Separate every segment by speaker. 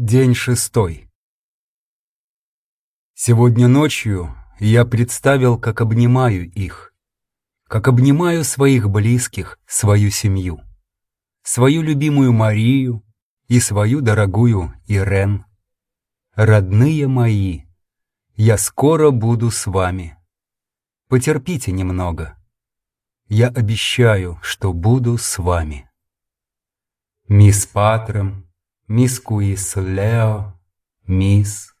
Speaker 1: День шестой. Сегодня ночью я представил, как обнимаю их, как обнимаю своих близких, свою семью, свою любимую Марию и свою дорогую Ирен. Родные мои, я скоро буду с вами. Потерпите немного. Я обещаю, что буду с вами. Мисс Патром, мисс Куис Лео, мисс...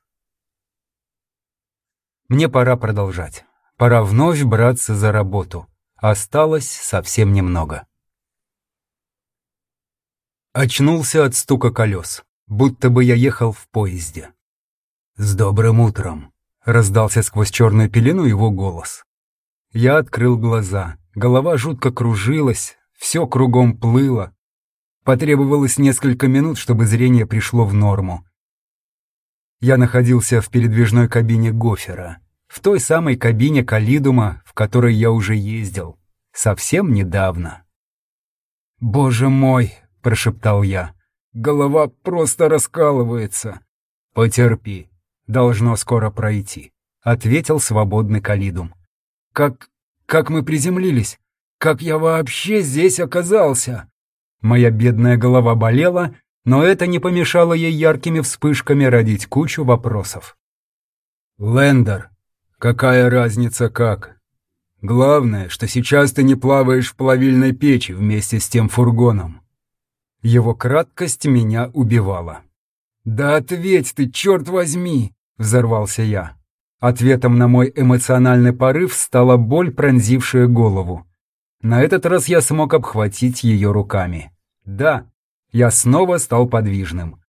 Speaker 1: Мне пора продолжать. Пора вновь браться за работу. Осталось совсем немного. Очнулся от стука колес, будто бы я ехал в поезде. «С добрым утром!» — раздался сквозь черную пелену его голос. Я открыл глаза, голова жутко кружилась, все кругом плыло, Потребовалось несколько минут, чтобы зрение пришло в норму. Я находился в передвижной кабине Гофера, в той самой кабине Калидума, в которой я уже ездил, совсем недавно. «Боже мой!» — прошептал я. «Голова просто раскалывается!» «Потерпи, должно скоро пройти», — ответил свободный Калидум. «Как... как мы приземлились? Как я вообще здесь оказался?» Моя бедная голова болела, но это не помешало ей яркими вспышками родить кучу вопросов. «Лендер, какая разница как? Главное, что сейчас ты не плаваешь в плавильной печи вместе с тем фургоном». Его краткость меня убивала. «Да ответь ты, черт возьми!» — взорвался я. Ответом на мой эмоциональный порыв стала боль, пронзившая голову. На этот раз я смог обхватить ее руками. Да, я снова стал подвижным.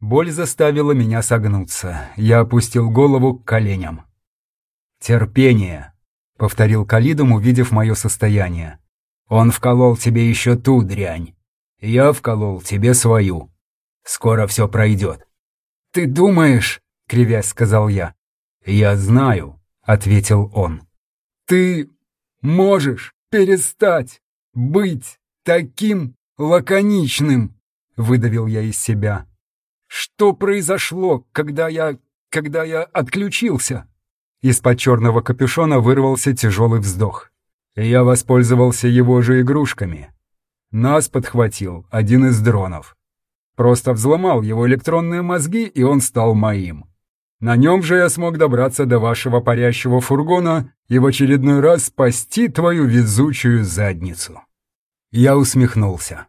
Speaker 1: Боль заставила меня согнуться. Я опустил голову к коленям. «Терпение», — повторил Калидум, увидев мое состояние. «Он вколол тебе еще ту дрянь. Я вколол тебе свою. Скоро все пройдет». «Ты думаешь?» — кривясь сказал я. «Я знаю», — ответил он. «Ты можешь перестать быть таким лаконичным», — выдавил я из себя. «Что произошло, когда я... когда я отключился?» Из-под черного капюшона вырвался тяжелый вздох. Я воспользовался его же игрушками. Нас подхватил один из дронов. Просто взломал его электронные мозги, и он стал моим. На нем же я смог добраться до вашего парящего фургона и в очередной раз спасти твою везучую задницу». Я усмехнулся.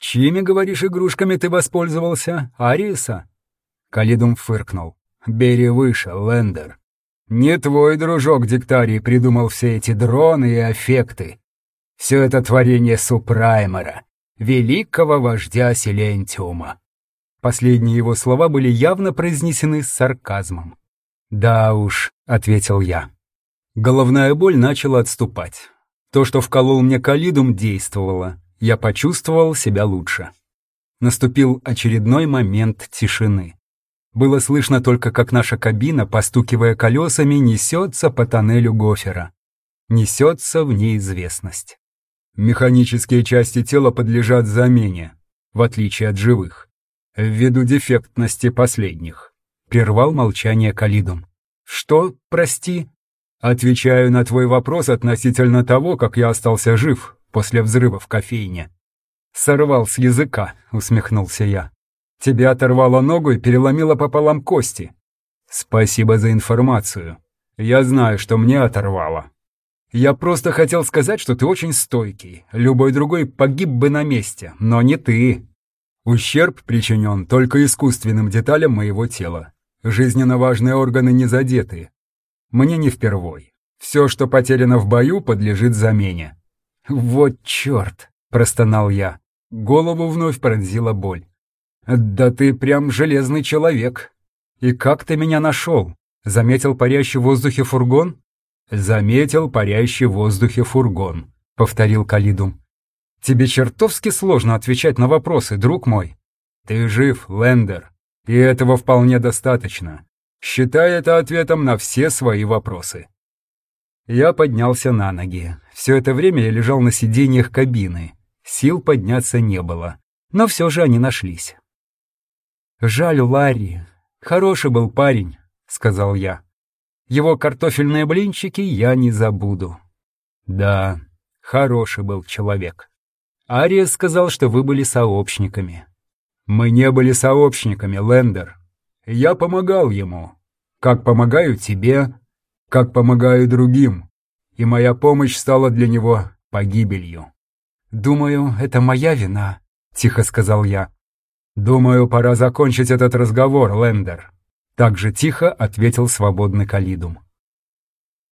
Speaker 1: «Чьими, говоришь, игрушками ты воспользовался? Ариса?» Калидум фыркнул. «Бери выше, Лендер. Не твой дружок Диктарий придумал все эти дроны и аффекты. Все это творение Супраймера, великого вождя Силентиума. Последние его слова были явно произнесены с сарказмом. «Да уж», — ответил я. Головная боль начала отступать. То, что вколол мне калидум, действовало. Я почувствовал себя лучше. Наступил очередной момент тишины. Было слышно только, как наша кабина, постукивая колесами, несется по тоннелю гофера. Несется в неизвестность. Механические части тела подлежат замене, в отличие от живых ввиду дефектности последних. Прервал молчание Калидум. Что, прости? Отвечаю на твой вопрос относительно того, как я остался жив после взрыва в кофейне. Сорвал с языка, усмехнулся я. Тебя оторвало ногу и переломило пополам кости. Спасибо за информацию. Я знаю, что мне оторвало. Я просто хотел сказать, что ты очень стойкий. Любой другой погиб бы на месте, но не ты. Ущерб причинен только искусственным деталям моего тела. Жизненно важные органы не задеты. Мне не впервой. Все, что потеряно в бою, подлежит замене. «Вот черт!» — простонал я. Голову вновь пронзила боль. «Да ты прям железный человек. И как ты меня нашел? Заметил парящий в воздухе фургон?» «Заметил парящий в воздухе фургон», — повторил Калидум. Тебе чертовски сложно отвечать на вопросы, друг мой. Ты жив, Лендер, и этого вполне достаточно. Считай это ответом на все свои вопросы. Я поднялся на ноги. Все это время я лежал на сиденьях кабины. Сил подняться не было, но все же они нашлись. «Жаль Ларри. Хороший был парень», — сказал я. «Его картофельные блинчики я не забуду». «Да, хороший был человек». Ариес сказал, что вы были сообщниками. «Мы не были сообщниками, Лендер. Я помогал ему, как помогаю тебе, как помогаю другим, и моя помощь стала для него погибелью. «Думаю, это моя вина», — тихо сказал я. «Думаю, пора закончить этот разговор, Лендер», — так же тихо ответил свободный Калидум.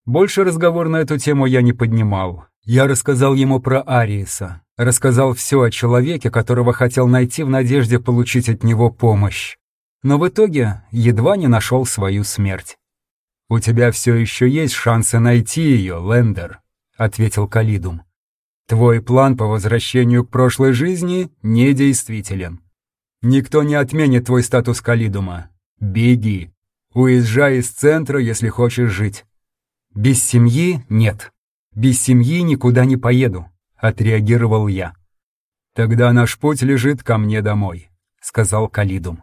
Speaker 1: Больше разговор на эту тему я не поднимал. Я рассказал ему про Ариеса, рассказал все о человеке, которого хотел найти в надежде получить от него помощь. Но в итоге едва не нашел свою смерть. «У тебя все еще есть шансы найти ее, Лендер», — ответил Калидум. Твой план по возвращению к прошлой жизни недействителен. Никто не отменит твой статус Калидума. Беги. Уезжай из центра, если хочешь жить. Без семьи нет. Без семьи никуда не поеду, отреагировал я. Тогда наш путь лежит ко мне домой, сказал Калидум.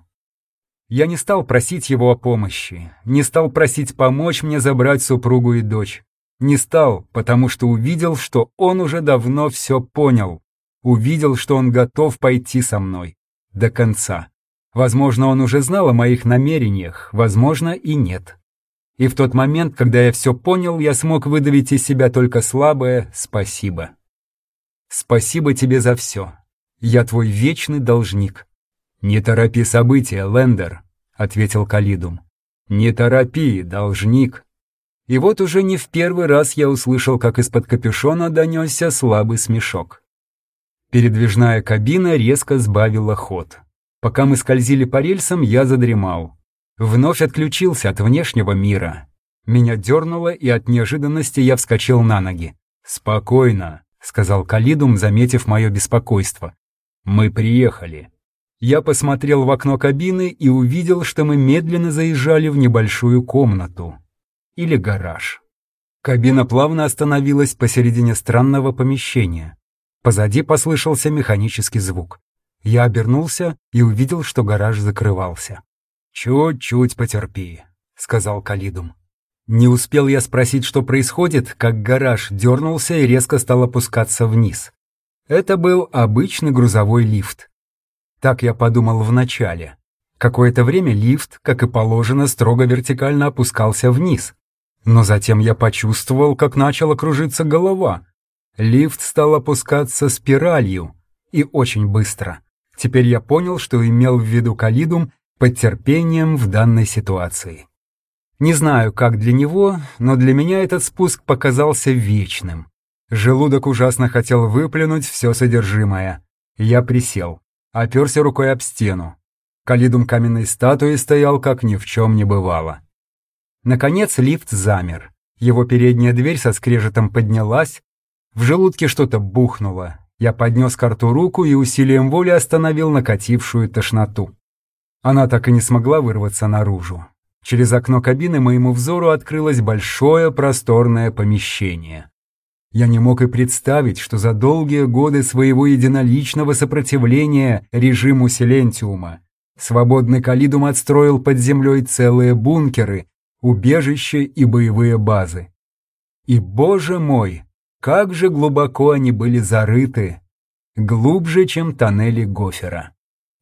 Speaker 1: Я не стал просить его о помощи, не стал просить помочь мне забрать супругу и дочь. Не стал, потому что увидел, что он уже давно все понял. Увидел, что он готов пойти со мной. До конца. Возможно, он уже знал о моих намерениях, возможно, и нет. И в тот момент, когда я все понял, я смог выдавить из себя только слабое «спасибо». Спасибо тебе за все. Я твой вечный должник. Не торопи события, Лендер, ответил Калидум. Не торопи, должник. И вот уже не в первый раз я услышал, как из-под капюшона донесся слабый смешок. Передвижная кабина резко сбавила ход. Пока мы скользили по рельсам, я задремал. Вновь отключился от внешнего мира. Меня дернуло, и от неожиданности я вскочил на ноги. «Спокойно», — сказал Калидум, заметив мое беспокойство. «Мы приехали». Я посмотрел в окно кабины и увидел, что мы медленно заезжали в небольшую комнату или гараж. Кабина плавно остановилась посередине странного помещения. Позади послышался механический звук. Я обернулся и увидел, что гараж закрывался. «Чуть-чуть потерпи», — сказал Калидум. Не успел я спросить, что происходит, как гараж дернулся и резко стал опускаться вниз. Это был обычный грузовой лифт. Так я подумал вначале. Какое-то время лифт, как и положено, строго вертикально опускался вниз. Но затем я почувствовал, как начала кружиться голова. Лифт стал опускаться спиралью, и очень быстро. Теперь я понял, что имел в виду Калидум под терпением в данной ситуации. Не знаю, как для него, но для меня этот спуск показался вечным. Желудок ужасно хотел выплюнуть все содержимое. Я присел, оперся рукой об стену. Калидум каменной статуи стоял, как ни в чем не бывало. Наконец лифт замер. Его передняя дверь со скрежетом поднялась. В желудке что-то бухнуло. Я поднес к рту руку и усилием воли остановил накатившую тошноту. Она так и не смогла вырваться наружу. Через окно кабины моему взору открылось большое просторное помещение. Я не мог и представить, что за долгие годы своего единоличного сопротивления режиму Селентиума свободный Калидум отстроил под землей целые бункеры, убежища и боевые базы. И, боже мой, как же глубоко они были зарыты, глубже, чем тоннели Гофера.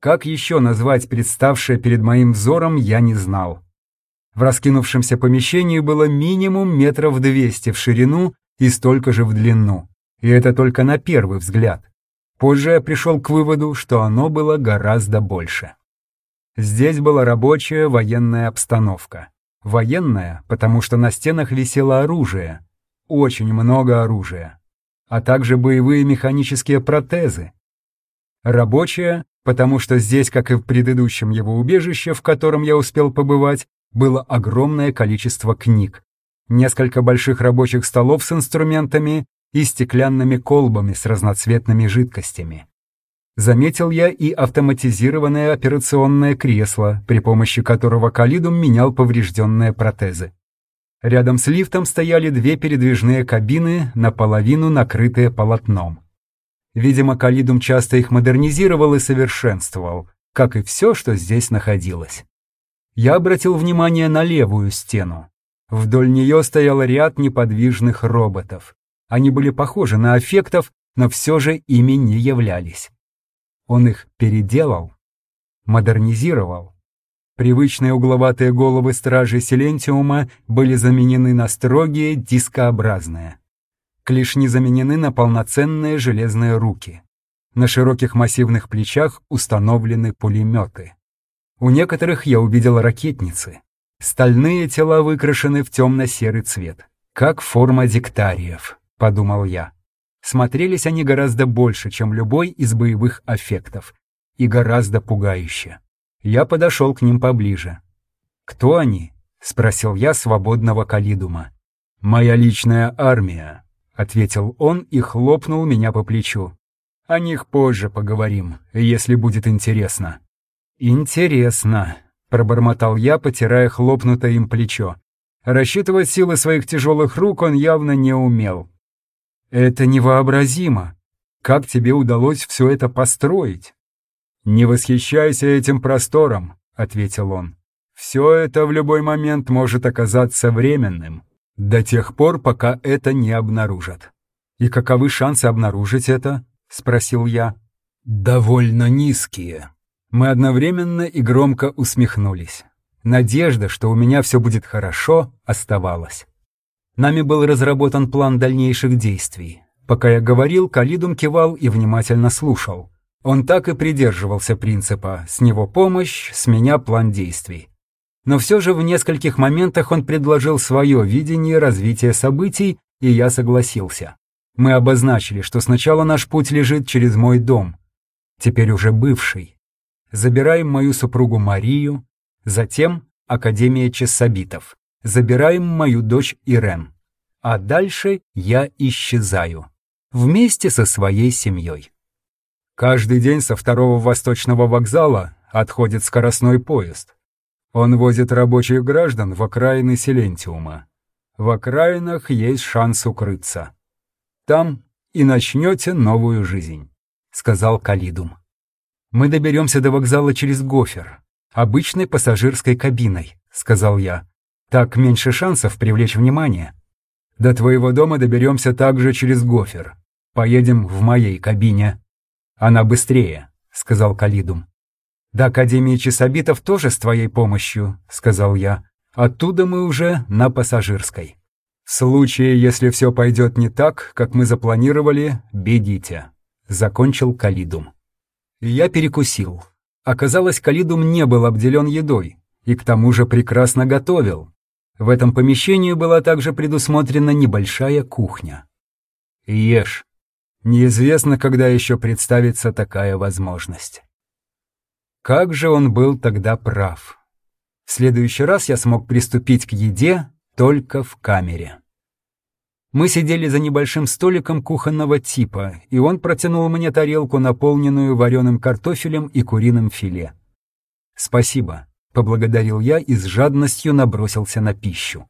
Speaker 1: Как еще назвать представшее перед моим взором, я не знал. В раскинувшемся помещении было минимум метров двести в ширину и столько же в длину. И это только на первый взгляд. Позже я пришел к выводу, что оно было гораздо больше. Здесь была рабочая военная обстановка. Военная, потому что на стенах висело оружие, очень много оружия, а также боевые механические протезы. Рабочая, потому что здесь, как и в предыдущем его убежище, в котором я успел побывать, было огромное количество книг, несколько больших рабочих столов с инструментами и стеклянными колбами с разноцветными жидкостями. Заметил я и автоматизированное операционное кресло, при помощи которого Калидум менял поврежденные протезы. Рядом с лифтом стояли две передвижные кабины, наполовину накрытые полотном. Видимо, Калидум часто их модернизировал и совершенствовал. как и все, что здесь находилось. Я обратил внимание на левую стену. Вдоль нее стоял ряд неподвижных роботов. Они были похожи на аффектов, но все же ими не являлись. Он их переделал, модернизировал. Привычные угловатые головы стражей Силентиума были заменены на строгие, дискообразные. Клешни заменены на полноценные железные руки. На широких массивных плечах установлены пулеметы. У некоторых я увидел ракетницы. Стальные тела выкрашены в темно-серый цвет, как форма диктариев, подумал я. Смотрелись они гораздо больше, чем любой из боевых аффектов, и гораздо пугающе. Я подошел к ним поближе. «Кто они?» — спросил я свободного Калидума. «Моя личная армия», — ответил он и хлопнул меня по плечу. «О них позже поговорим, если будет интересно». «Интересно», — пробормотал я, потирая хлопнутое им плечо. Рассчитывать силы своих тяжелых рук он явно не умел. «Это невообразимо! Как тебе удалось все это построить?» «Не восхищайся этим простором», — ответил он. «Все это в любой момент может оказаться временным, до тех пор, пока это не обнаружат». «И каковы шансы обнаружить это?» — спросил я. «Довольно низкие». Мы одновременно и громко усмехнулись. Надежда, что у меня все будет хорошо, оставалась. Нами был разработан план дальнейших действий. Пока я говорил, Калидум кивал и внимательно слушал. Он так и придерживался принципа «с него помощь, с меня план действий». Но все же в нескольких моментах он предложил свое видение развития событий, и я согласился. Мы обозначили, что сначала наш путь лежит через мой дом, теперь уже бывший. Забираем мою супругу Марию, затем Академия Чессабитов. Забираем мою дочь Ирен. А дальше я исчезаю. Вместе со своей семьей. Каждый день со второго восточного вокзала отходит скоростной поезд. Он возит рабочих граждан в окраины Силентиума. В окраинах есть шанс укрыться. Там и начнете новую жизнь», — сказал Калидум. «Мы доберемся до вокзала через Гофер, обычной пассажирской кабиной», — сказал я. «Так меньше шансов привлечь внимание. До твоего дома доберемся также через Гофер. Поедем в моей кабине». «Она быстрее», — сказал Калидум. «До Академии Часобитов тоже с твоей помощью», — сказал я. «Оттуда мы уже на пассажирской». «В случае, если все пойдет не так, как мы запланировали, бедите», — закончил Калидум. Я перекусил. Оказалось, Калидум не был обделен едой, и к тому же прекрасно готовил. В этом помещении была также предусмотрена небольшая кухня. «Ешь», Неизвестно, когда еще представится такая возможность. Как же он был тогда прав. В следующий раз я смог приступить к еде только в камере. Мы сидели за небольшим столиком кухонного типа, и он протянул мне тарелку, наполненную вареным картофелем и куриным филе. «Спасибо», — поблагодарил я и с жадностью набросился на пищу.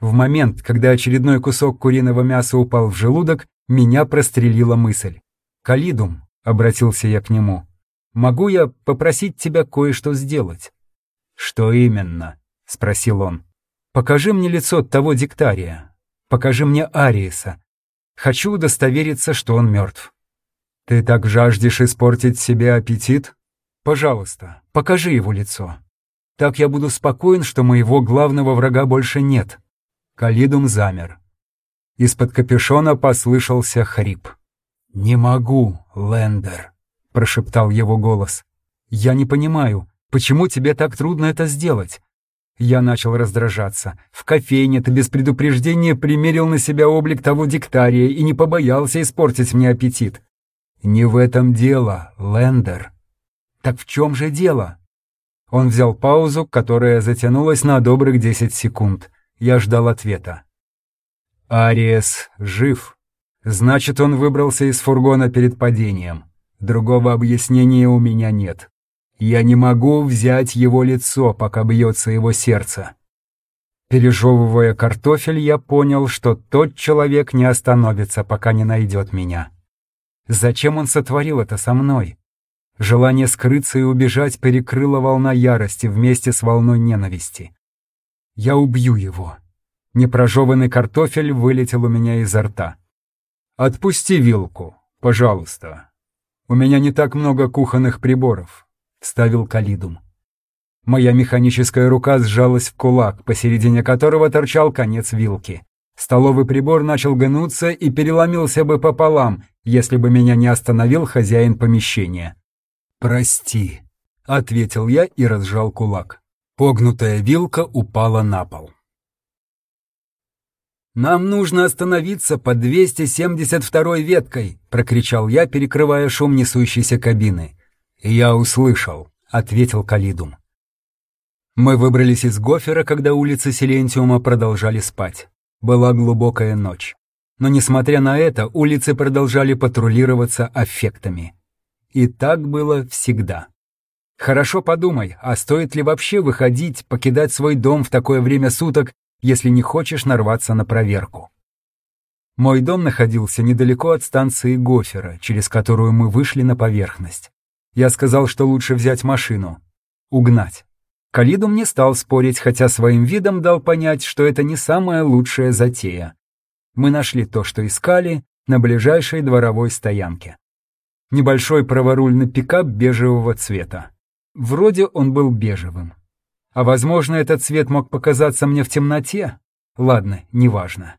Speaker 1: В момент, когда очередной кусок куриного мяса упал в желудок, меня прострелила мысль. «Калидум», — обратился я к нему, — «могу я попросить тебя кое-что сделать?» «Что именно?» — спросил он. «Покажи мне лицо того диктария. Покажи мне Ариеса. Хочу удостовериться, что он мертв». «Ты так жаждешь испортить себе аппетит? Пожалуйста, покажи его лицо. Так я буду спокоен, что моего главного врага больше нет». Калидум замер. Из-под капюшона послышался хрип. «Не могу, Лендер», — прошептал его голос. «Я не понимаю, почему тебе так трудно это сделать?» Я начал раздражаться. В кофейне ты без предупреждения примерил на себя облик того диктария и не побоялся испортить мне аппетит. «Не в этом дело, Лендер». «Так в чем же дело?» Он взял паузу, которая затянулась на добрых десять секунд. Я ждал ответа. Ариес жив. Значит, он выбрался из фургона перед падением. Другого объяснения у меня нет. Я не могу взять его лицо, пока бьется его сердце. Пережевывая картофель, я понял, что тот человек не остановится, пока не найдет меня. Зачем он сотворил это со мной? Желание скрыться и убежать перекрыла волна ярости вместе с волной ненависти. Я убью его. Непрожеванный картофель вылетел у меня изо рта. «Отпусти вилку, пожалуйста. У меня не так много кухонных приборов», — ставил Калидум. Моя механическая рука сжалась в кулак, посередине которого торчал конец вилки. Столовый прибор начал гнуться и переломился бы пополам, если бы меня не остановил хозяин помещения. «Прости», — ответил я и разжал кулак. Погнутая вилка упала на пол. «Нам нужно остановиться под 272-й веткой!» — прокричал я, перекрывая шум несущейся кабины. «Я услышал», — ответил Калидум. Мы выбрались из гофера, когда улицы Силентиума продолжали спать. Была глубокая ночь. Но, несмотря на это, улицы продолжали патрулироваться аффектами. И так было всегда. Хорошо подумай, а стоит ли вообще выходить, покидать свой дом в такое время суток если не хочешь нарваться на проверку. Мой дом находился недалеко от станции Гофера, через которую мы вышли на поверхность. Я сказал, что лучше взять машину. Угнать. Калидум не стал спорить, хотя своим видом дал понять, что это не самая лучшая затея. Мы нашли то, что искали, на ближайшей дворовой стоянке. Небольшой праворульный пикап бежевого цвета. Вроде он был бежевым. А возможно, этот цвет мог показаться мне в темноте? Ладно, неважно.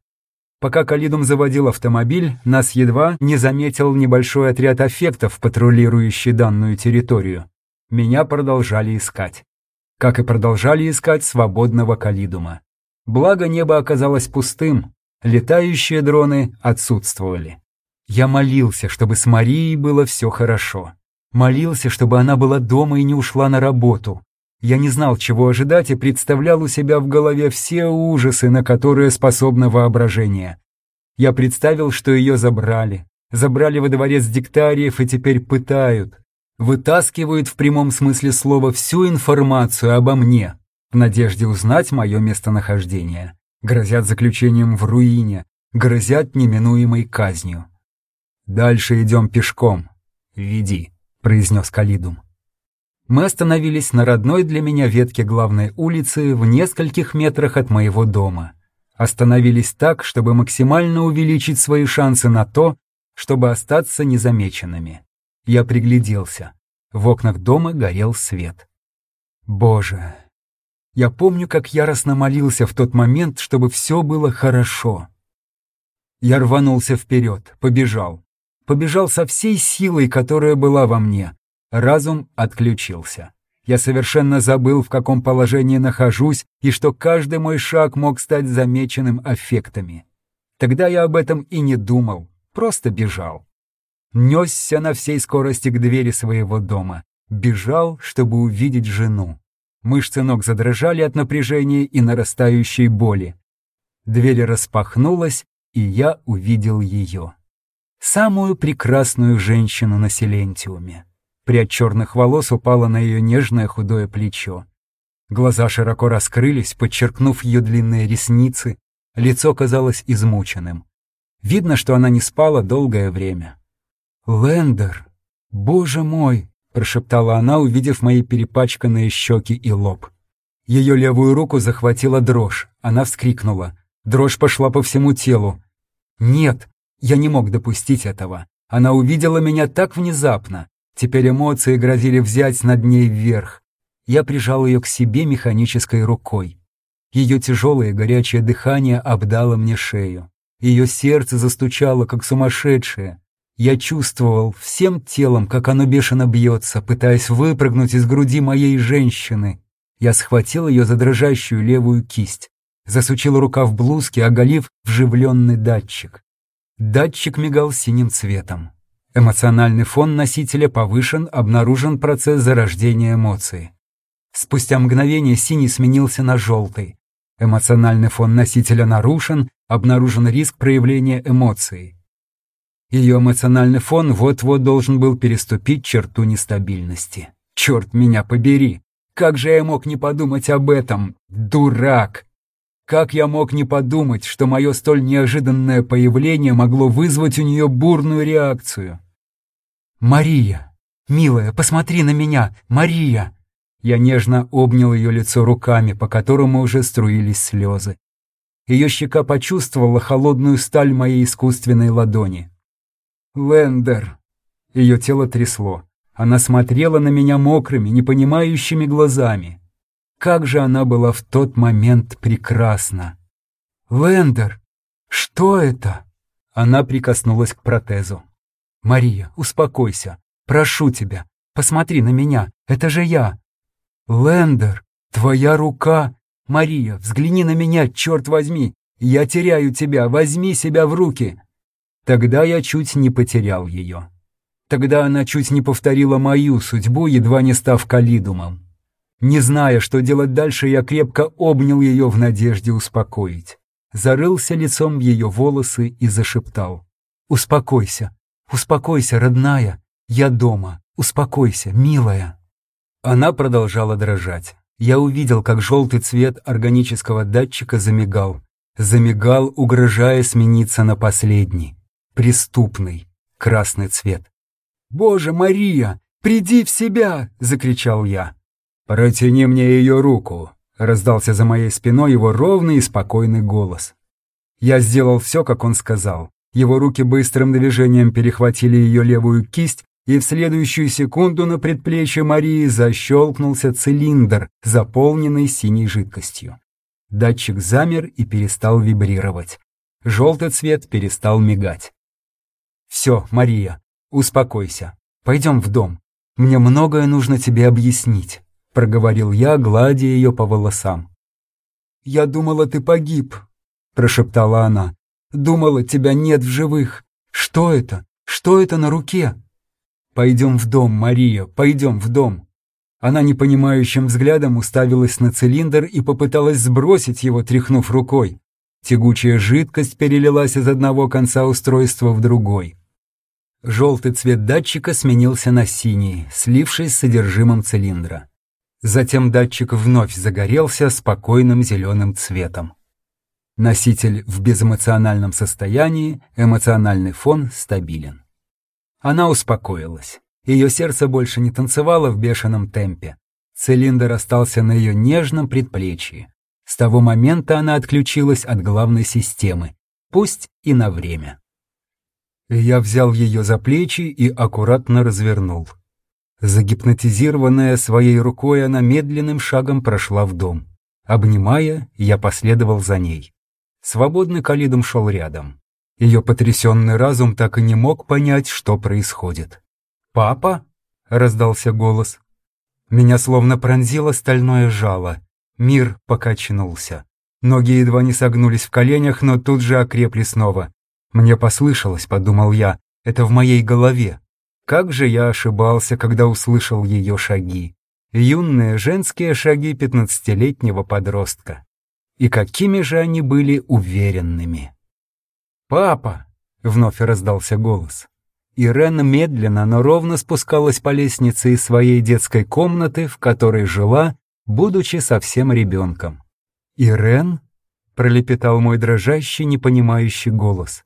Speaker 1: Пока Калидум заводил автомобиль, нас едва не заметил небольшой отряд аффектов, патрулирующий данную территорию. Меня продолжали искать. Как и продолжали искать свободного Калидума. Благо небо оказалось пустым, летающие дроны отсутствовали. Я молился, чтобы с Марией было все хорошо. Молился, чтобы она была дома и не ушла на работу. Я не знал, чего ожидать, и представлял у себя в голове все ужасы, на которые способно воображение. Я представил, что ее забрали. Забрали во дворец диктариев и теперь пытают. Вытаскивают в прямом смысле слова всю информацию обо мне, в надежде узнать мое местонахождение. Грозят заключением в руине, грозят неминуемой казнью. «Дальше идем пешком. Веди», — произнес Калидум. Мы остановились на родной для меня ветке главной улицы в нескольких метрах от моего дома. Остановились так, чтобы максимально увеличить свои шансы на то, чтобы остаться незамеченными. Я пригляделся. В окнах дома горел свет. Боже! Я помню, как яростно молился в тот момент, чтобы все было хорошо. Я рванулся вперед, побежал. Побежал со всей силой, которая была во мне, Разум отключился. Я совершенно забыл, в каком положении нахожусь и что каждый мой шаг мог стать замеченным аффектами. Тогда я об этом и не думал, просто бежал. Несся на всей скорости к двери своего дома. Бежал, чтобы увидеть жену. Мышцы ног задрожали от напряжения и нарастающей боли. Дверь распахнулась, и я увидел ее. Самую прекрасную женщину на Силентиуме. Прядь черных волос упала на ее нежное худое плечо. Глаза широко раскрылись, подчеркнув ее длинные ресницы, лицо казалось измученным. Видно, что она не спала долгое время. «Лендер! Боже мой!» — прошептала она, увидев мои перепачканные щеки и лоб. Ее левую руку захватила дрожь, она вскрикнула. Дрожь пошла по всему телу. «Нет, я не мог допустить этого. Она увидела меня так внезапно. Теперь эмоции грозили взять над ней вверх. Я прижал ее к себе механической рукой. Ее тяжелое горячее дыхание обдало мне шею. Ее сердце застучало, как сумасшедшее. Я чувствовал всем телом, как оно бешено бьется, пытаясь выпрыгнуть из груди моей женщины. Я схватил ее за дрожащую левую кисть, засучил рука в блузке, оголив вживленный датчик. Датчик мигал синим цветом. Эмоциональный фон носителя повышен, обнаружен процесс зарождения эмоции. Спустя мгновение синий сменился на желтый. Эмоциональный фон носителя нарушен, обнаружен риск проявления эмоций. Ее эмоциональный фон вот-вот должен был переступить черту нестабильности. Черт меня побери! Как же я мог не подумать об этом? Дурак! Как я мог не подумать, что мое столь неожиданное появление могло вызвать у нее бурную реакцию? «Мария!» Милая, посмотри на меня! Мария!» Я нежно обнял ее лицо руками, по которому уже струились слезы. Ее щека почувствовала холодную сталь моей искусственной ладони. «Лендер!» Ее тело трясло. Она смотрела на меня мокрыми, непонимающими глазами. Как же она была в тот момент прекрасна! «Лендер! Что это?» Она прикоснулась к протезу. «Мария, успокойся. Прошу тебя, посмотри на меня. Это же я. Лендер, твоя рука. Мария, взгляни на меня, черт возьми. Я теряю тебя, возьми себя в руки». Тогда я чуть не потерял ее. Тогда она чуть не повторила мою судьбу, едва не став калидумом. Не зная, что делать дальше, я крепко обнял ее в надежде успокоить. Зарылся лицом в ее волосы и зашептал. «Успокойся, успокойся, родная, я дома, успокойся, милая». Она продолжала дрожать. Я увидел, как желтый цвет органического датчика замигал. Замигал, угрожая смениться на последний, преступный, красный цвет. «Боже, Мария, приди в себя!» — закричал я. «Протяни мне ее руку», — раздался за моей спиной его ровный и спокойный голос. Я сделал все, как он сказал. Его руки быстрым движением перехватили ее левую кисть, и в следующую секунду на предплечье Марии защелкнулся цилиндр, заполненный синей жидкостью. Датчик замер и перестал вибрировать. Желтый цвет перестал мигать. «Все, Мария, успокойся. Пойдем в дом. Мне многое нужно тебе объяснить» проговорил я, гладя ее по волосам. «Я думала, ты погиб», — прошептала она. «Думала, тебя нет в живых. Что это? Что это на руке?» «Пойдем в дом, Мария, пойдем в дом». Она непонимающим взглядом уставилась на цилиндр и попыталась сбросить его, тряхнув рукой. Тягучая жидкость перелилась из одного конца устройства в другой. Желтый цвет датчика сменился на синий, слившись с содержимым цилиндра. Затем датчик вновь загорелся спокойным зеленым цветом. Носитель в безэмоциональном состоянии, эмоциональный фон стабилен. Она успокоилась. Ее сердце больше не танцевало в бешеном темпе. Цилиндр остался на ее нежном предплечье. С того момента она отключилась от главной системы, пусть и на время. Я взял ее за плечи и аккуратно развернул. Загипнотизированная своей рукой, она медленным шагом прошла в дом. Обнимая, я последовал за ней. Свободный Калидом шел рядом. Ее потрясенный разум так и не мог понять, что происходит. «Папа?» — раздался голос. Меня словно пронзило стальное жало. Мир покачнулся. Ноги едва не согнулись в коленях, но тут же окрепли снова. «Мне послышалось», — подумал я, — «это в моей голове». Как же я ошибался, когда услышал ее шаги. Юные женские шаги пятнадцатилетнего подростка. И какими же они были уверенными. «Папа!» — вновь раздался голос. Ирена медленно, но ровно спускалась по лестнице из своей детской комнаты, в которой жила, будучи совсем ребенком. «Ирен?» — пролепетал мой дрожащий, непонимающий голос.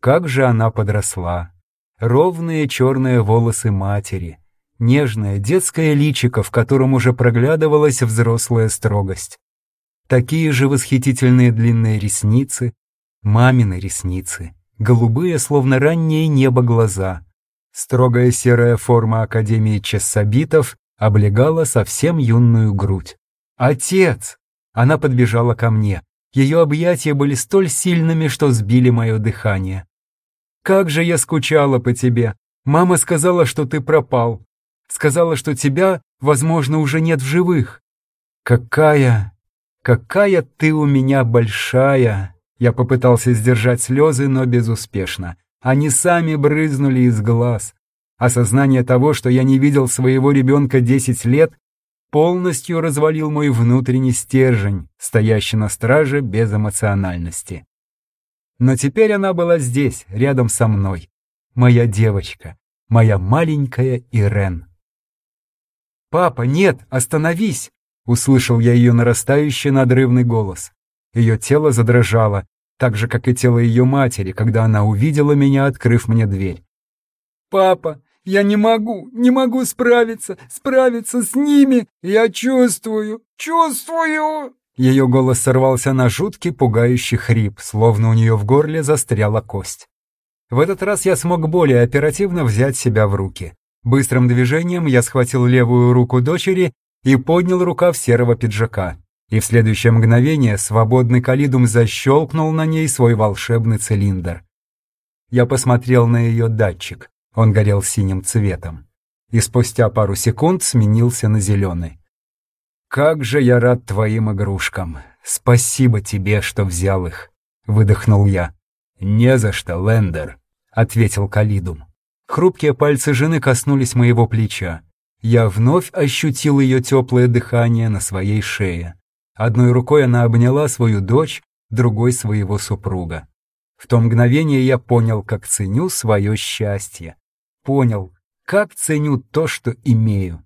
Speaker 1: Как же она подросла, ровные черные волосы матери, нежное детское личико, в котором уже проглядывалась взрослая строгость. Такие же восхитительные длинные ресницы, мамины ресницы, голубые, словно раннее небо глаза. Строгая серая форма Академии Чессабитов облегала совсем юную грудь. «Отец!» Она подбежала ко мне. Ее объятия были столь сильными, что сбили мое дыхание. Как же я скучала по тебе. Мама сказала, что ты пропал. Сказала, что тебя, возможно, уже нет в живых. Какая, какая ты у меня большая. Я попытался сдержать слезы, но безуспешно. Они сами брызнули из глаз. Осознание того, что я не видел своего ребенка десять лет, полностью развалил мой внутренний стержень, стоящий на страже без эмоциональности. Но теперь она была здесь, рядом со мной. Моя девочка, моя маленькая Ирен. «Папа, нет, остановись!» — услышал я ее нарастающий надрывный голос. Ее тело задрожало, так же, как и тело ее матери, когда она увидела меня, открыв мне дверь. «Папа, Я не могу, не могу справиться, справиться с ними. Я чувствую, чувствую!» Ее голос сорвался на жуткий, пугающий хрип, словно у нее в горле застряла кость. В этот раз я смог более оперативно взять себя в руки. Быстрым движением я схватил левую руку дочери и поднял рукав серого пиджака. И в следующее мгновение свободный калидум защелкнул на ней свой волшебный цилиндр. Я посмотрел на ее датчик, он горел синим цветом. И спустя пару секунд сменился на зеленый. «Как же я рад твоим игрушкам! Спасибо тебе, что взял их!» — выдохнул я. «Не за что, Лендер», — ответил Калидум. Хрупкие пальцы жены коснулись моего плеча. Я вновь ощутил ее теплое дыхание на своей шее. Одной рукой она обняла свою дочь, другой — своего супруга. В то мгновение я понял, как ценю свое счастье. Понял, как ценю то, что имею.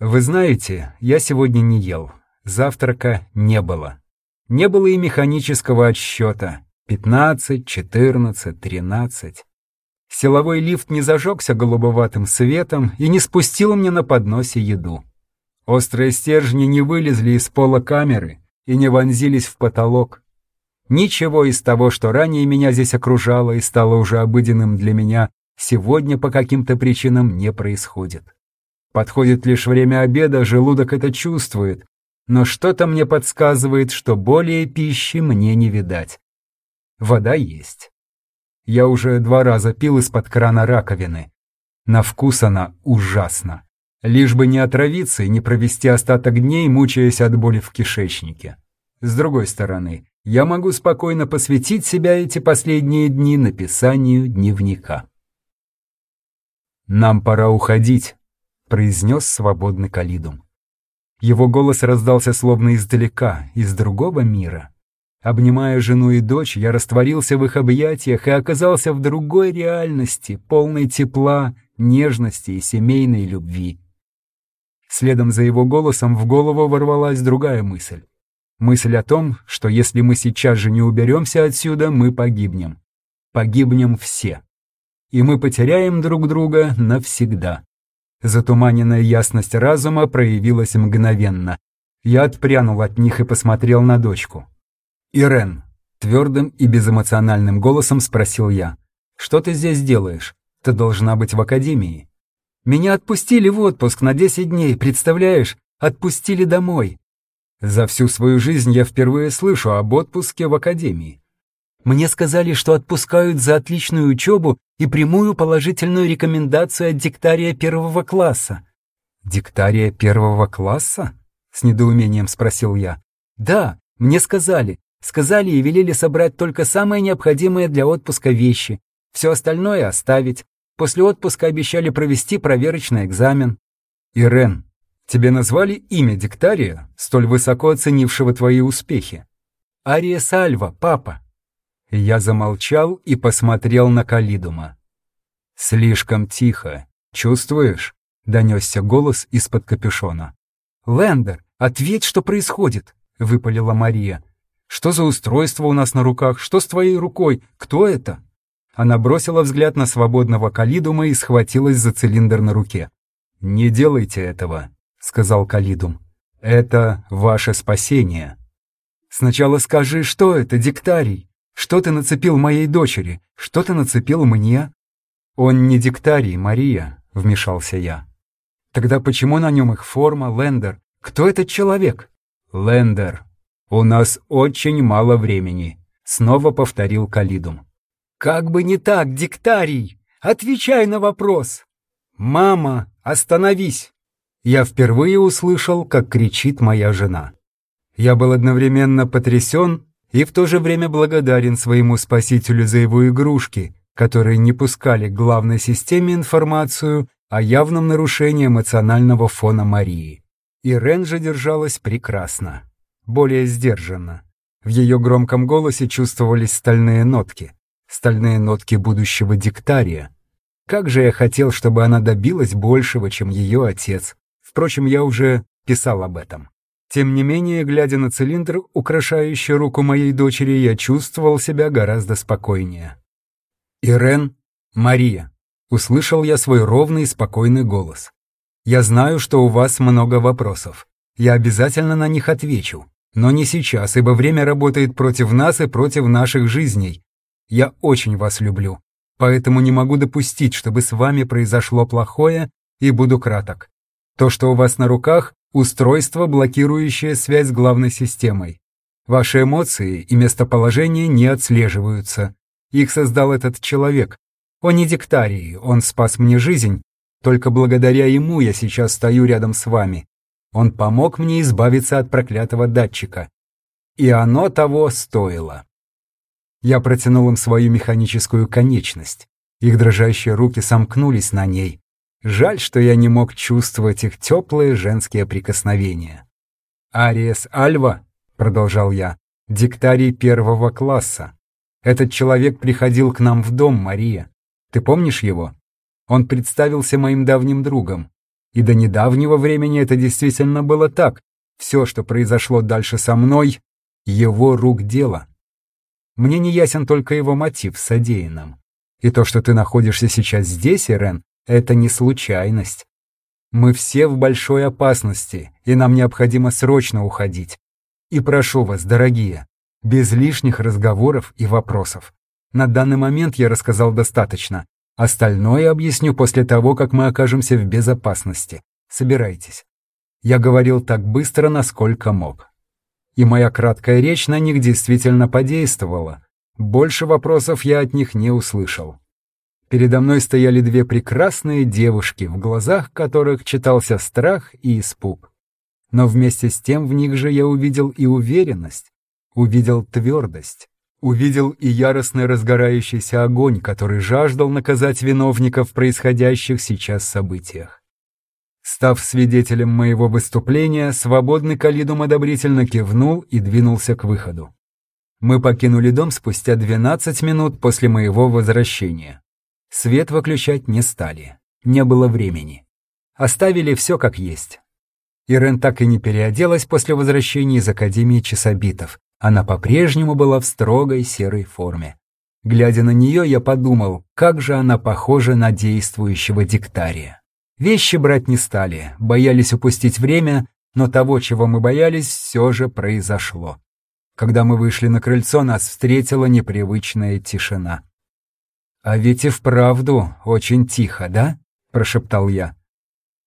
Speaker 1: Вы знаете, я сегодня не ел. Завтрака не было. Не было и механического отсчета. Пятнадцать, четырнадцать, тринадцать. Силовой лифт не зажегся голубоватым светом и не спустил мне на подносе еду. Острые стержни не вылезли из пола камеры и не вонзились в потолок. Ничего из того, что ранее меня здесь окружало и стало уже обыденным для меня, сегодня по каким-то причинам не происходит. Подходит лишь время обеда, желудок это чувствует, но что-то мне подсказывает, что более пищи мне не видать. Вода есть. Я уже два раза пил из-под крана раковины. На вкус она ужасна. Лишь бы не отравиться и не провести остаток дней, мучаясь от боли в кишечнике. С другой стороны, я могу спокойно посвятить себя эти последние дни написанию дневника. Нам пора уходить, произнес свободный Калидум. Его голос раздался словно издалека, из другого мира. Обнимая жену и дочь, я растворился в их объятиях и оказался в другой реальности, полной тепла, нежности и семейной любви. Следом за его голосом в голову ворвалась другая мысль. Мысль о том, что если мы сейчас же не уберемся отсюда, мы погибнем. Погибнем все. И мы потеряем друг друга навсегда. Затуманенная ясность разума проявилась мгновенно. Я отпрянул от них и посмотрел на дочку. «Ирен», — твердым и безэмоциональным голосом спросил я, «что ты здесь делаешь? Ты должна быть в академии». «Меня отпустили в отпуск на десять дней, представляешь? Отпустили домой». За всю свою жизнь я впервые слышу об отпуске в академии. Мне сказали, что отпускают за отличную учебу и прямую положительную рекомендацию от диктария первого класса. «Диктария первого класса?» — с недоумением спросил я. «Да, мне сказали. Сказали и велели собрать только самое необходимое для отпуска вещи. Все остальное оставить. После отпуска обещали провести проверочный экзамен». «Ирен, тебе назвали имя диктария, столь высоко оценившего твои успехи?» «Ария Сальва, папа», я замолчал и посмотрел на Калидума. «Слишком тихо. Чувствуешь?» — донесся голос из-под капюшона. «Лендер, ответь, что происходит!» — выпалила Мария. «Что за устройство у нас на руках? Что с твоей рукой? Кто это?» Она бросила взгляд на свободного Калидума и схватилась за цилиндр на руке. «Не делайте этого», — сказал Калидум. «Это ваше спасение». «Сначала скажи, что это, диктарий?» Что ты нацепил моей дочери? Что ты нацепил мне?» «Он не диктарий, Мария», — вмешался я. «Тогда почему на нем их форма, Лендер? Кто этот человек?» «Лендер, у нас очень мало времени», — снова повторил Калидум. «Как бы не так, диктарий! Отвечай на вопрос!» «Мама, остановись!» Я впервые услышал, как кричит моя жена. Я был одновременно потрясен и в то же время благодарен своему спасителю за его игрушки, которые не пускали к главной системе информацию о явном нарушении эмоционального фона Марии. Ирен же держалась прекрасно, более сдержанно. В ее громком голосе чувствовались стальные нотки, стальные нотки будущего диктария. Как же я хотел, чтобы она добилась большего, чем ее отец. Впрочем, я уже писал об этом. Тем не менее, глядя на цилиндр, украшающий руку моей дочери, я чувствовал себя гораздо спокойнее. «Ирен, Мария, Услышал я свой ровный и спокойный голос. «Я знаю, что у вас много вопросов. Я обязательно на них отвечу. Но не сейчас, ибо время работает против нас и против наших жизней. Я очень вас люблю, поэтому не могу допустить, чтобы с вами произошло плохое, и буду краток. То, что у вас на руках — устройство, блокирующее связь с главной системой. Ваши эмоции и местоположение не отслеживаются. Их создал этот человек. Он не диктарий, он спас мне жизнь. Только благодаря ему я сейчас стою рядом с вами. Он помог мне избавиться от проклятого датчика. И оно того стоило. Я протянул им свою механическую конечность. Их дрожащие руки сомкнулись на ней. Жаль, что я не мог чувствовать их теплые женские прикосновения. «Ариес Альва», — продолжал я, — «диктарий первого класса. Этот человек приходил к нам в дом, Мария. Ты помнишь его? Он представился моим давним другом. И до недавнего времени это действительно было так. Все, что произошло дальше со мной, его рук дело. Мне не ясен только его мотив содеянным. И то, что ты находишься сейчас здесь, Ирен, это не случайность. Мы все в большой опасности, и нам необходимо срочно уходить. И прошу вас, дорогие, без лишних разговоров и вопросов. На данный момент я рассказал достаточно. Остальное объясню после того, как мы окажемся в безопасности. Собирайтесь. Я говорил так быстро, насколько мог и моя краткая речь на них действительно подействовала. Больше вопросов я от них не услышал. Передо мной стояли две прекрасные девушки, в глазах которых читался страх и испуг. Но вместе с тем в них же я увидел и уверенность, увидел твердость, увидел и яростный разгорающийся огонь, который жаждал наказать виновников в происходящих сейчас событиях. Став свидетелем моего выступления, свободный Калидум одобрительно кивнул и двинулся к выходу. Мы покинули дом спустя 12 минут после моего возвращения. Свет выключать не стали, не было времени. Оставили все как есть. Ирен так и не переоделась после возвращения из Академии часобитов. Она по-прежнему была в строгой серой форме. Глядя на нее, я подумал, как же она похожа на действующего диктария. Вещи брать не стали, боялись упустить время, но того, чего мы боялись, все же произошло. Когда мы вышли на крыльцо, нас встретила непривычная тишина. «А ведь и вправду очень тихо, да?» — прошептал я.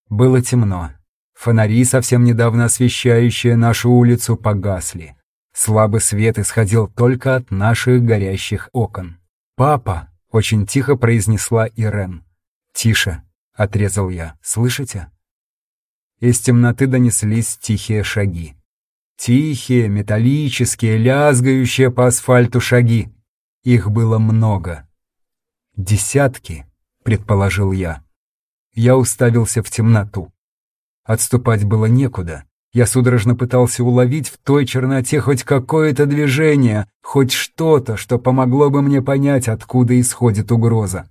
Speaker 1: Было темно. Фонари, совсем недавно освещающие нашу улицу, погасли. Слабый свет исходил только от наших горящих окон. «Папа!» — очень тихо произнесла Ирен. «Тише!» отрезал я. «Слышите?» Из темноты донеслись тихие шаги. Тихие, металлические, лязгающие по асфальту шаги. Их было много. «Десятки», — предположил я. Я уставился в темноту. Отступать было некуда. Я судорожно пытался уловить в той черноте хоть какое-то движение, хоть что-то, что помогло бы мне понять, откуда исходит угроза.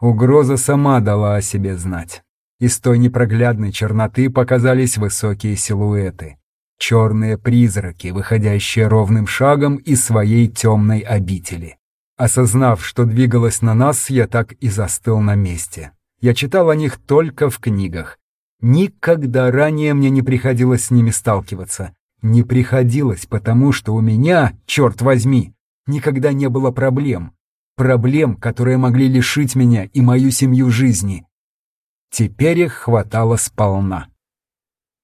Speaker 1: Угроза сама дала о себе знать. Из той непроглядной черноты показались высокие силуэты. Черные призраки, выходящие ровным шагом из своей темной обители. Осознав, что двигалось на нас, я так и застыл на месте. Я читал о них только в книгах. Никогда ранее мне не приходилось с ними сталкиваться. Не приходилось, потому что у меня, черт возьми, никогда не было проблем проблем, которые могли лишить меня и мою семью жизни. Теперь их хватало сполна.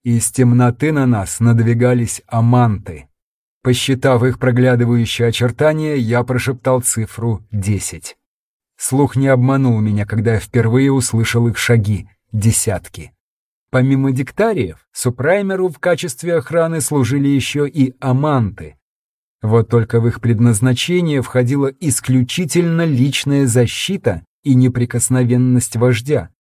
Speaker 1: Из темноты на нас надвигались аманты. Посчитав их проглядывающие очертания, я прошептал цифру десять. Слух не обманул меня, когда я впервые услышал их шаги, десятки. Помимо диктариев, супраймеру в качестве охраны служили еще и аманты, вот только в их предназначение входила исключительно личная защита и неприкосновенность вождя.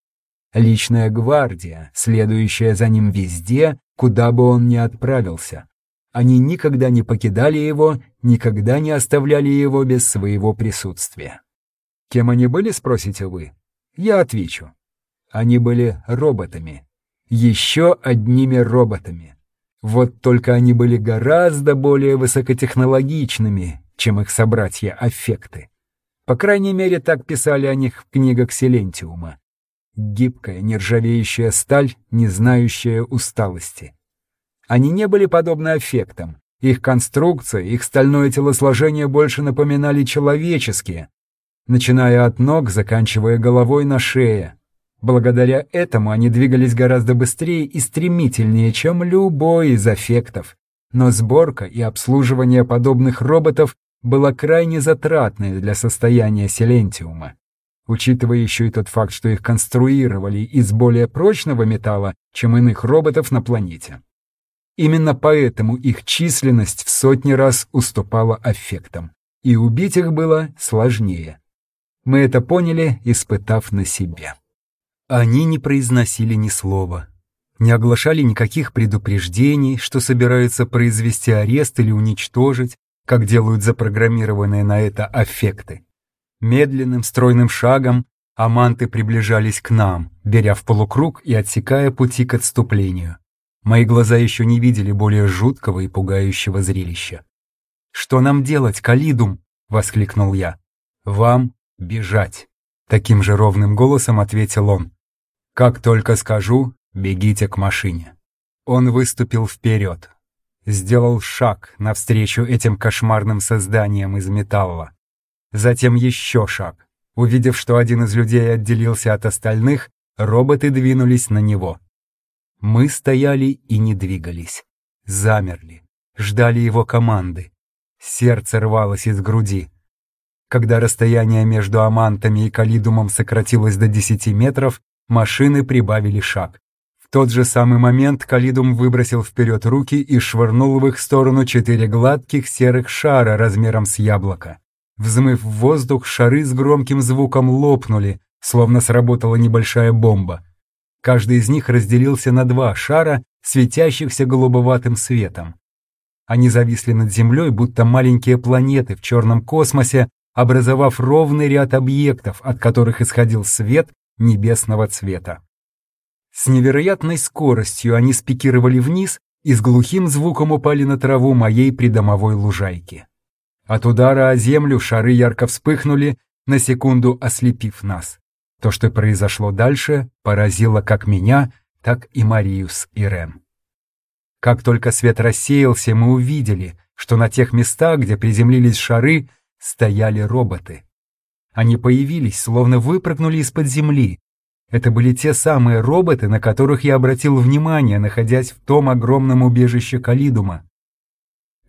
Speaker 1: Личная гвардия, следующая за ним везде, куда бы он ни отправился. Они никогда не покидали его, никогда не оставляли его без своего присутствия. Кем они были, спросите вы? Я отвечу. Они были роботами. Еще одними роботами. Вот только они были гораздо более высокотехнологичными, чем их собратья-аффекты. По крайней мере, так писали о них в книгах Селентиума. Гибкая, нержавеющая сталь, не знающая усталости. Они не были подобны аффектам. Их конструкция, их стальное телосложение больше напоминали человеческие, начиная от ног, заканчивая головой на шее. Благодаря этому они двигались гораздо быстрее и стремительнее, чем любой из аффектов. Но сборка и обслуживание подобных роботов было крайне затратной для состояния Селентиума. Учитывая еще и тот факт, что их конструировали из более прочного металла, чем иных роботов на планете. Именно поэтому их численность в сотни раз уступала аффектам, и убить их было сложнее. Мы это поняли, испытав на себе. Они не произносили ни слова, не оглашали никаких предупреждений, что собираются произвести арест или уничтожить, как делают запрограммированные на это аффекты. Медленным, стройным шагом аманты приближались к нам, беря в полукруг и отсекая пути к отступлению. Мои глаза еще не видели более жуткого и пугающего зрелища. «Что нам делать, Калидум?» — воскликнул я. «Вам бежать», — таким же ровным голосом ответил он. Как только скажу, бегите к машине. Он выступил вперед. Сделал шаг навстречу этим кошмарным созданиям из металла. Затем еще шаг. Увидев, что один из людей отделился от остальных, роботы двинулись на него. Мы стояли и не двигались. Замерли. Ждали его команды. Сердце рвалось из груди. Когда расстояние между амантами и калидумом сократилось до десяти метров, Машины прибавили шаг. В тот же самый момент Калидум выбросил вперед руки и швырнул в их сторону четыре гладких серых шара размером с яблоко. Взмыв в воздух, шары с громким звуком лопнули, словно сработала небольшая бомба. Каждый из них разделился на два шара, светящихся голубоватым светом. Они зависли над Землей, будто маленькие планеты в черном космосе, образовав ровный ряд объектов, от которых исходил свет, небесного цвета. С невероятной скоростью они спикировали вниз и с глухим звуком упали на траву моей придомовой лужайки. От удара о землю шары ярко вспыхнули, на секунду ослепив нас. То, что произошло дальше, поразило как меня, так и Мариус и Рен. Как только свет рассеялся, мы увидели, что на тех местах, где приземлились шары, стояли роботы. Они появились, словно выпрыгнули из-под земли. Это были те самые роботы, на которых я обратил внимание, находясь в том огромном убежище Калидума.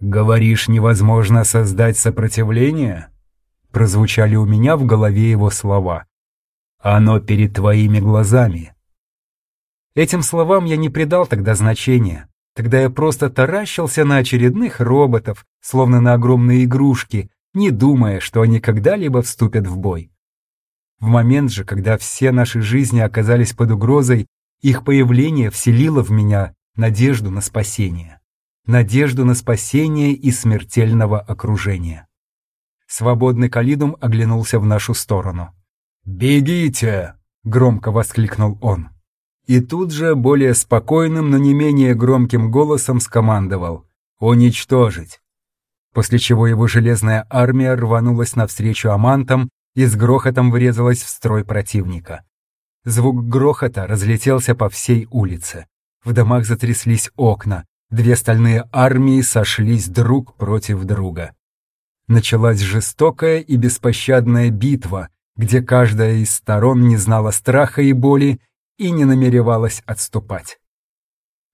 Speaker 1: «Говоришь, невозможно создать сопротивление?» Прозвучали у меня в голове его слова. «Оно перед твоими глазами». Этим словам я не придал тогда значения. Тогда я просто таращился на очередных роботов, словно на огромные игрушки, не думая, что они когда-либо вступят в бой. В момент же, когда все наши жизни оказались под угрозой, их появление вселило в меня надежду на спасение. Надежду на спасение из смертельного окружения. Свободный Калидум оглянулся в нашу сторону. «Бегите!» — громко воскликнул он. И тут же более спокойным, но не менее громким голосом скомандовал «Уничтожить! После чего его железная армия рванулась навстречу амантам и с грохотом врезалась в строй противника. Звук грохота разлетелся по всей улице. В домах затряслись окна, две стальные армии сошлись друг против друга. Началась жестокая и беспощадная битва, где каждая из сторон не знала страха и боли и не намеревалась отступать.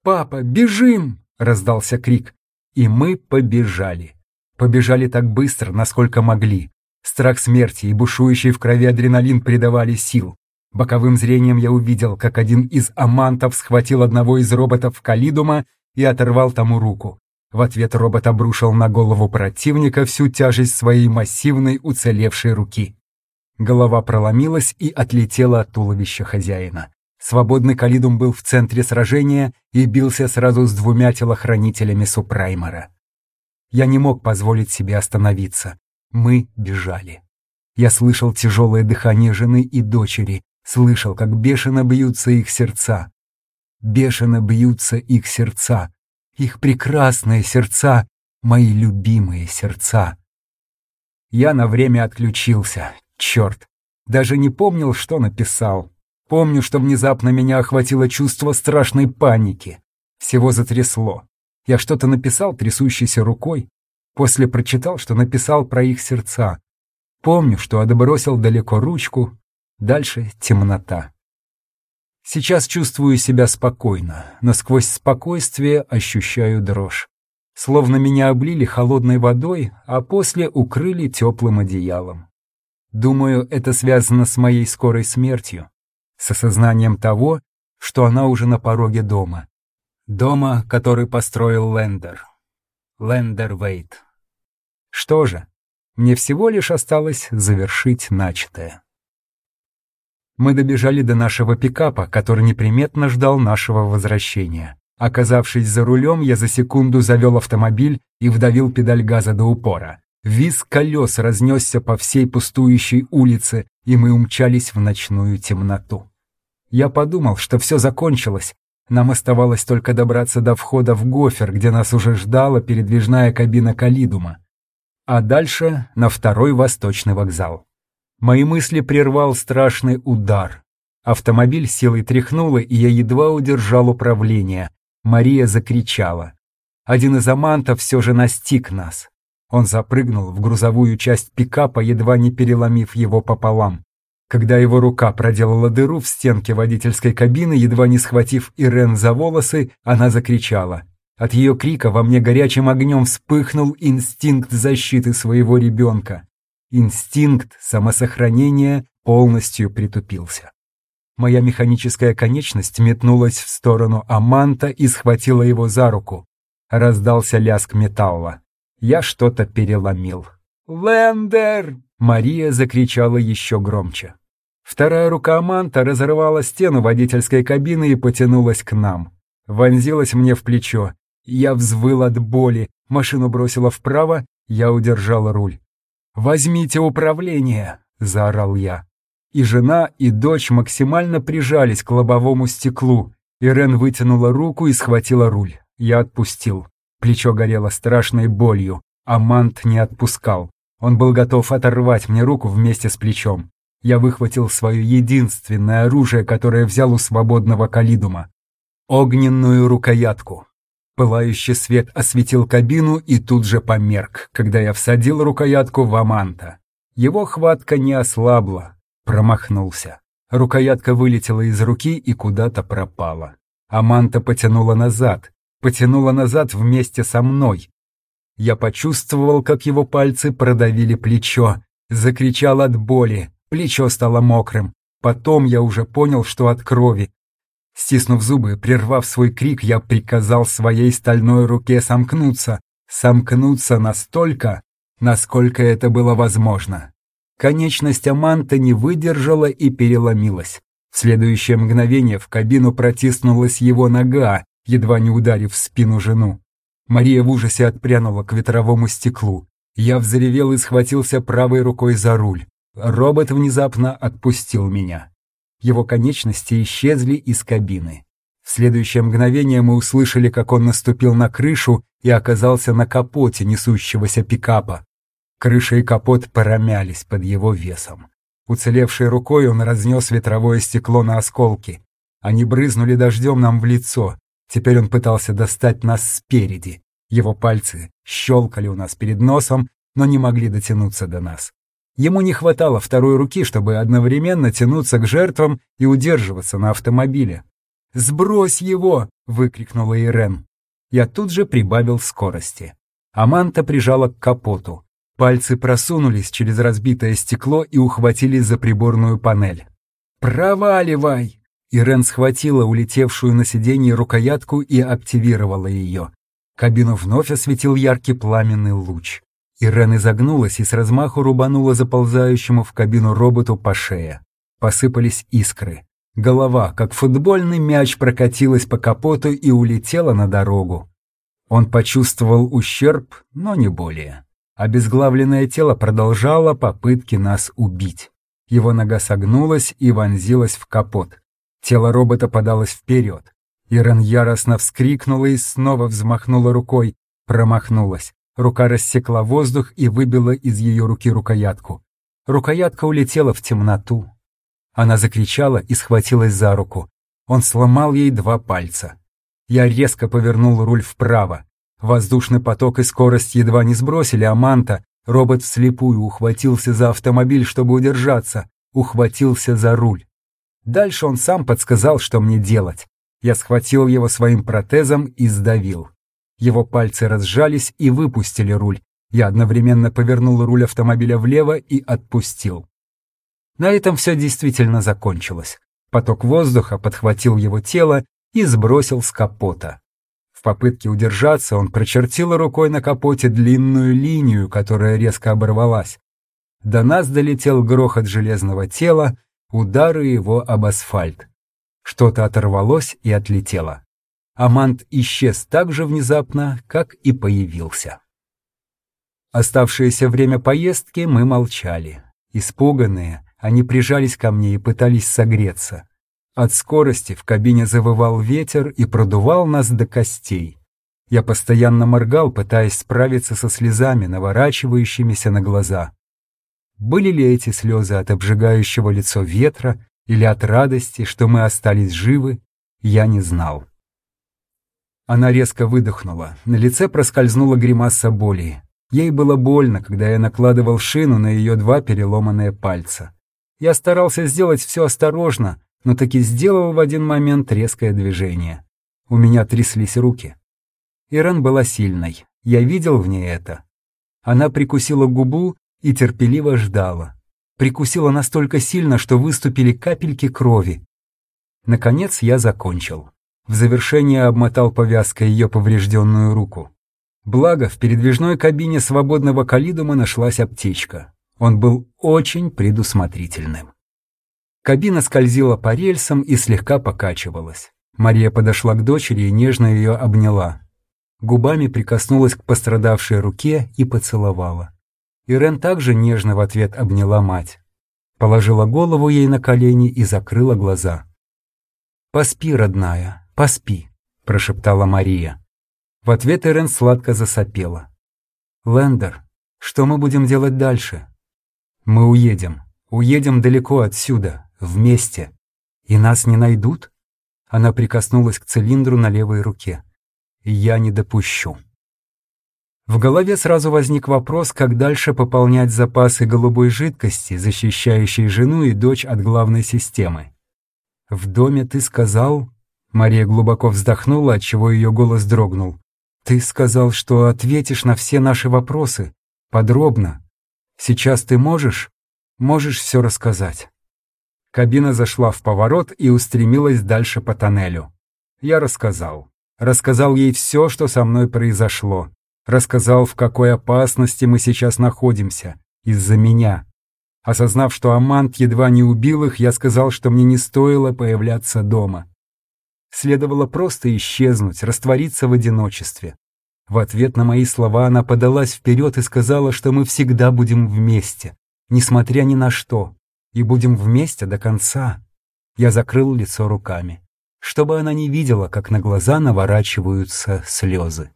Speaker 1: «Папа, бежим!» — раздался крик, и мы побежали. Побежали так быстро, насколько могли. Страх смерти и бушующий в крови адреналин придавали сил. Боковым зрением я увидел, как один из амантов схватил одного из роботов Калидума и оторвал тому руку. В ответ робот обрушил на голову противника всю тяжесть своей массивной уцелевшей руки. Голова проломилась и отлетела от туловища хозяина. Свободный Калидум был в центре сражения и бился сразу с двумя телохранителями Супраймера. Я не мог позволить себе остановиться. Мы бежали. Я слышал тяжелое дыхание жены и дочери, слышал, как бешено бьются их сердца. Бешено бьются их сердца, их прекрасные сердца, мои любимые сердца. Я на время отключился. Черт. Даже не помнил, что написал. Помню, что внезапно меня охватило чувство страшной паники. Всего затрясло. Я что-то написал трясущейся рукой. После прочитал, что написал про их сердца. Помню, что отбросил далеко ручку. Дальше темнота. Сейчас чувствую себя спокойно, но сквозь спокойствие ощущаю дрожь. Словно меня облили холодной водой, а после укрыли теплым одеялом. Думаю, это связано с моей скорой смертью, с осознанием того, что она уже на пороге дома. Дома, который построил Лендер. Лендер Вейт. Что же, мне всего лишь осталось завершить начатое. Мы добежали до нашего пикапа, который неприметно ждал нашего возвращения. Оказавшись за рулем, я за секунду завел автомобиль и вдавил педаль газа до упора. Виз колес разнесся по всей пустующей улице, и мы умчались в ночную темноту. Я подумал, что все закончилось. Нам оставалось только добраться до входа в гофер, где нас уже ждала передвижная кабина Калидума. А дальше на второй восточный вокзал. Мои мысли прервал страшный удар. Автомобиль силой тряхнуло, и я едва удержал управление. Мария закричала. Один из амантов все же настиг нас. Он запрыгнул в грузовую часть пикапа, едва не переломив его пополам. Когда его рука проделала дыру в стенке водительской кабины, едва не схватив Ирен за волосы, она закричала. От ее крика во мне горячим огнем вспыхнул инстинкт защиты своего ребенка инстинкт самосохранения полностью притупился. Моя механическая конечность метнулась в сторону Аманта и схватила его за руку. Раздался лязг металла. Я что-то переломил. «Лендер!» Мария закричала еще громче. Вторая рука Аманта разорвала стену водительской кабины и потянулась к нам. Вонзилась мне в плечо. Я взвыл от боли, машину бросила вправо, я удержал руль. «Возьмите управление!» — заорал я. И жена, и дочь максимально прижались к лобовому стеклу. Ирен вытянула руку и схватила руль. Я отпустил. Плечо горело страшной болью. а Мант не отпускал. Он был готов оторвать мне руку вместе с плечом. Я выхватил свое единственное оружие, которое взял у свободного калидума. Огненную рукоятку. Пылающий свет осветил кабину и тут же померк, когда я всадил рукоятку в Аманта. Его хватка не ослабла. Промахнулся. Рукоятка вылетела из руки и куда-то пропала. Аманта потянула назад. Потянула назад вместе со мной. Я почувствовал, как его пальцы продавили плечо. Закричал от боли. Плечо стало мокрым. Потом я уже понял, что от крови. Стиснув зубы, прервав свой крик, я приказал своей стальной руке сомкнуться, сомкнуться настолько, насколько это было возможно. Конечность Аманта не выдержала и переломилась. В следующее мгновение в кабину протиснулась его нога, едва не ударив в спину жену. Мария в ужасе отпрянула к ветровому стеклу. Я взревел и схватился правой рукой за руль. Робот внезапно отпустил меня. Его конечности исчезли из кабины. В следующее мгновение мы услышали, как он наступил на крышу и оказался на капоте несущегося пикапа. Крыша и капот поромялись под его весом. Уцелевшей рукой он разнес ветровое стекло на осколки. Они брызнули дождем нам в лицо. Теперь он пытался достать нас спереди. Его пальцы щелкали у нас перед носом, но не могли дотянуться до нас. Ему не хватало второй руки, чтобы одновременно тянуться к жертвам и удерживаться на автомобиле. «Сбрось его!» — выкрикнула Ирен. Я тут же прибавил скорости. Аманта прижала к капоту. Пальцы просунулись через разбитое стекло и ухватились за приборную панель. «Проваливай!» Ирен схватила улетевшую на сиденье рукоятку и активировала ее. Кабину вновь осветил яркий пламенный луч. Ирен изогнулась и с размаху рубанула заползающему в кабину роботу по шее. Посыпались искры. Голова, как футбольный мяч, прокатилась по капоту и улетела на дорогу. Он почувствовал ущерб, но не более. Обезглавленное тело продолжало попытки нас убить. Его нога согнулась и вонзилась в капот. Тело робота подалось вперед. Ирен яростно вскрикнула и снова взмахнула рукой, промахнулась. Рука рассекла воздух и выбила из ее руки рукоятку. Рукоятка улетела в темноту. Она закричала и схватилась за руку. Он сломал ей два пальца. Я резко повернул руль вправо. Воздушный поток и скорость едва не сбросили Аманта. Робот вслепую ухватился за автомобиль, чтобы удержаться. Ухватился за руль. Дальше он сам подсказал, что мне делать. Я схватил его своим протезом и сдавил. Его пальцы разжались и выпустили руль. Я одновременно повернул руль автомобиля влево и отпустил. На этом все действительно закончилось. Поток воздуха подхватил его тело и сбросил с капота. В попытке удержаться он прочертил рукой на капоте длинную линию, которая резко оборвалась. До нас долетел грохот железного тела, удары его об асфальт. Что-то оторвалось и отлетело. Амант исчез так же внезапно, как и появился. Оставшееся время поездки мы молчали. Испуганные, они прижались ко мне и пытались согреться. От скорости в кабине завывал ветер и продувал нас до костей. Я постоянно моргал, пытаясь справиться со слезами, наворачивающимися на глаза. Были ли эти слезы от обжигающего лицо ветра или от радости, что мы остались живы, я не знал. Она резко выдохнула, на лице проскользнула гримаса боли. Ей было больно, когда я накладывал шину на ее два переломанные пальца. Я старался сделать все осторожно, но таки сделал в один момент резкое движение. У меня тряслись руки. Ирен была сильной, я видел в ней это. Она прикусила губу и терпеливо ждала. Прикусила настолько сильно, что выступили капельки крови. Наконец я закончил. В завершение обмотал повязкой ее поврежденную руку. Благо, в передвижной кабине свободного калидума нашлась аптечка. Он был очень предусмотрительным. Кабина скользила по рельсам и слегка покачивалась. Мария подошла к дочери и нежно ее обняла. Губами прикоснулась к пострадавшей руке и поцеловала. Ирен также нежно в ответ обняла мать. Положила голову ей на колени и закрыла глаза. «Поспи, родная, поспи», — прошептала Мария. В ответ Ирен сладко засопела. «Лендер, что мы будем делать дальше?» «Мы уедем. Уедем далеко отсюда, вместе. И нас не найдут?» Она прикоснулась к цилиндру на левой руке. «Я не допущу». В голове сразу возник вопрос, как дальше пополнять запасы голубой жидкости, защищающей жену и дочь от главной системы. «В доме ты сказал...» Мария глубоко вздохнула, отчего ее голос дрогнул. «Ты сказал, что ответишь на все наши вопросы, подробно. Сейчас ты можешь? Можешь все рассказать?» Кабина зашла в поворот и устремилась дальше по тоннелю. Я рассказал. Рассказал ей все, что со мной произошло. Рассказал, в какой опасности мы сейчас находимся. Из-за меня. Осознав, что Амант едва не убил их, я сказал, что мне не стоило появляться дома. Следовало просто исчезнуть, раствориться в одиночестве. В ответ на мои слова она подалась вперед и сказала, что мы всегда будем вместе, несмотря ни на что и будем вместе до конца. Я закрыл лицо руками, чтобы она не видела, как на глаза наворачиваются слезы.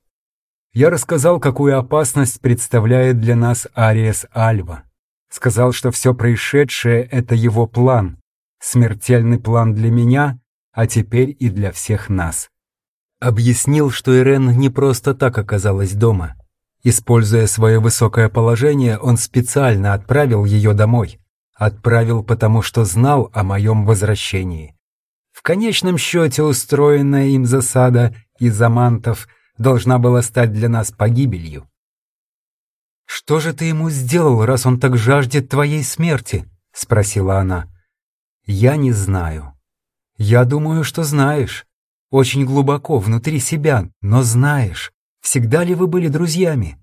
Speaker 1: Я рассказал, какую опасность представляет для нас Ариес Альва. Сказал, что все происшедшее — это его план, смертельный план для меня, а теперь и для всех нас. Объяснил, что Ирен не просто так оказалась дома. Используя свое высокое положение, он специально отправил ее домой. Отправил, потому что знал о моем возвращении. В конечном счете устроенная им засада из амантов должна была стать для нас погибелью. «Что же ты ему сделал, раз он так жаждет твоей смерти?» — спросила она. «Я не знаю. Я думаю, что знаешь. Очень глубоко, внутри себя, но знаешь. Всегда ли вы были друзьями?»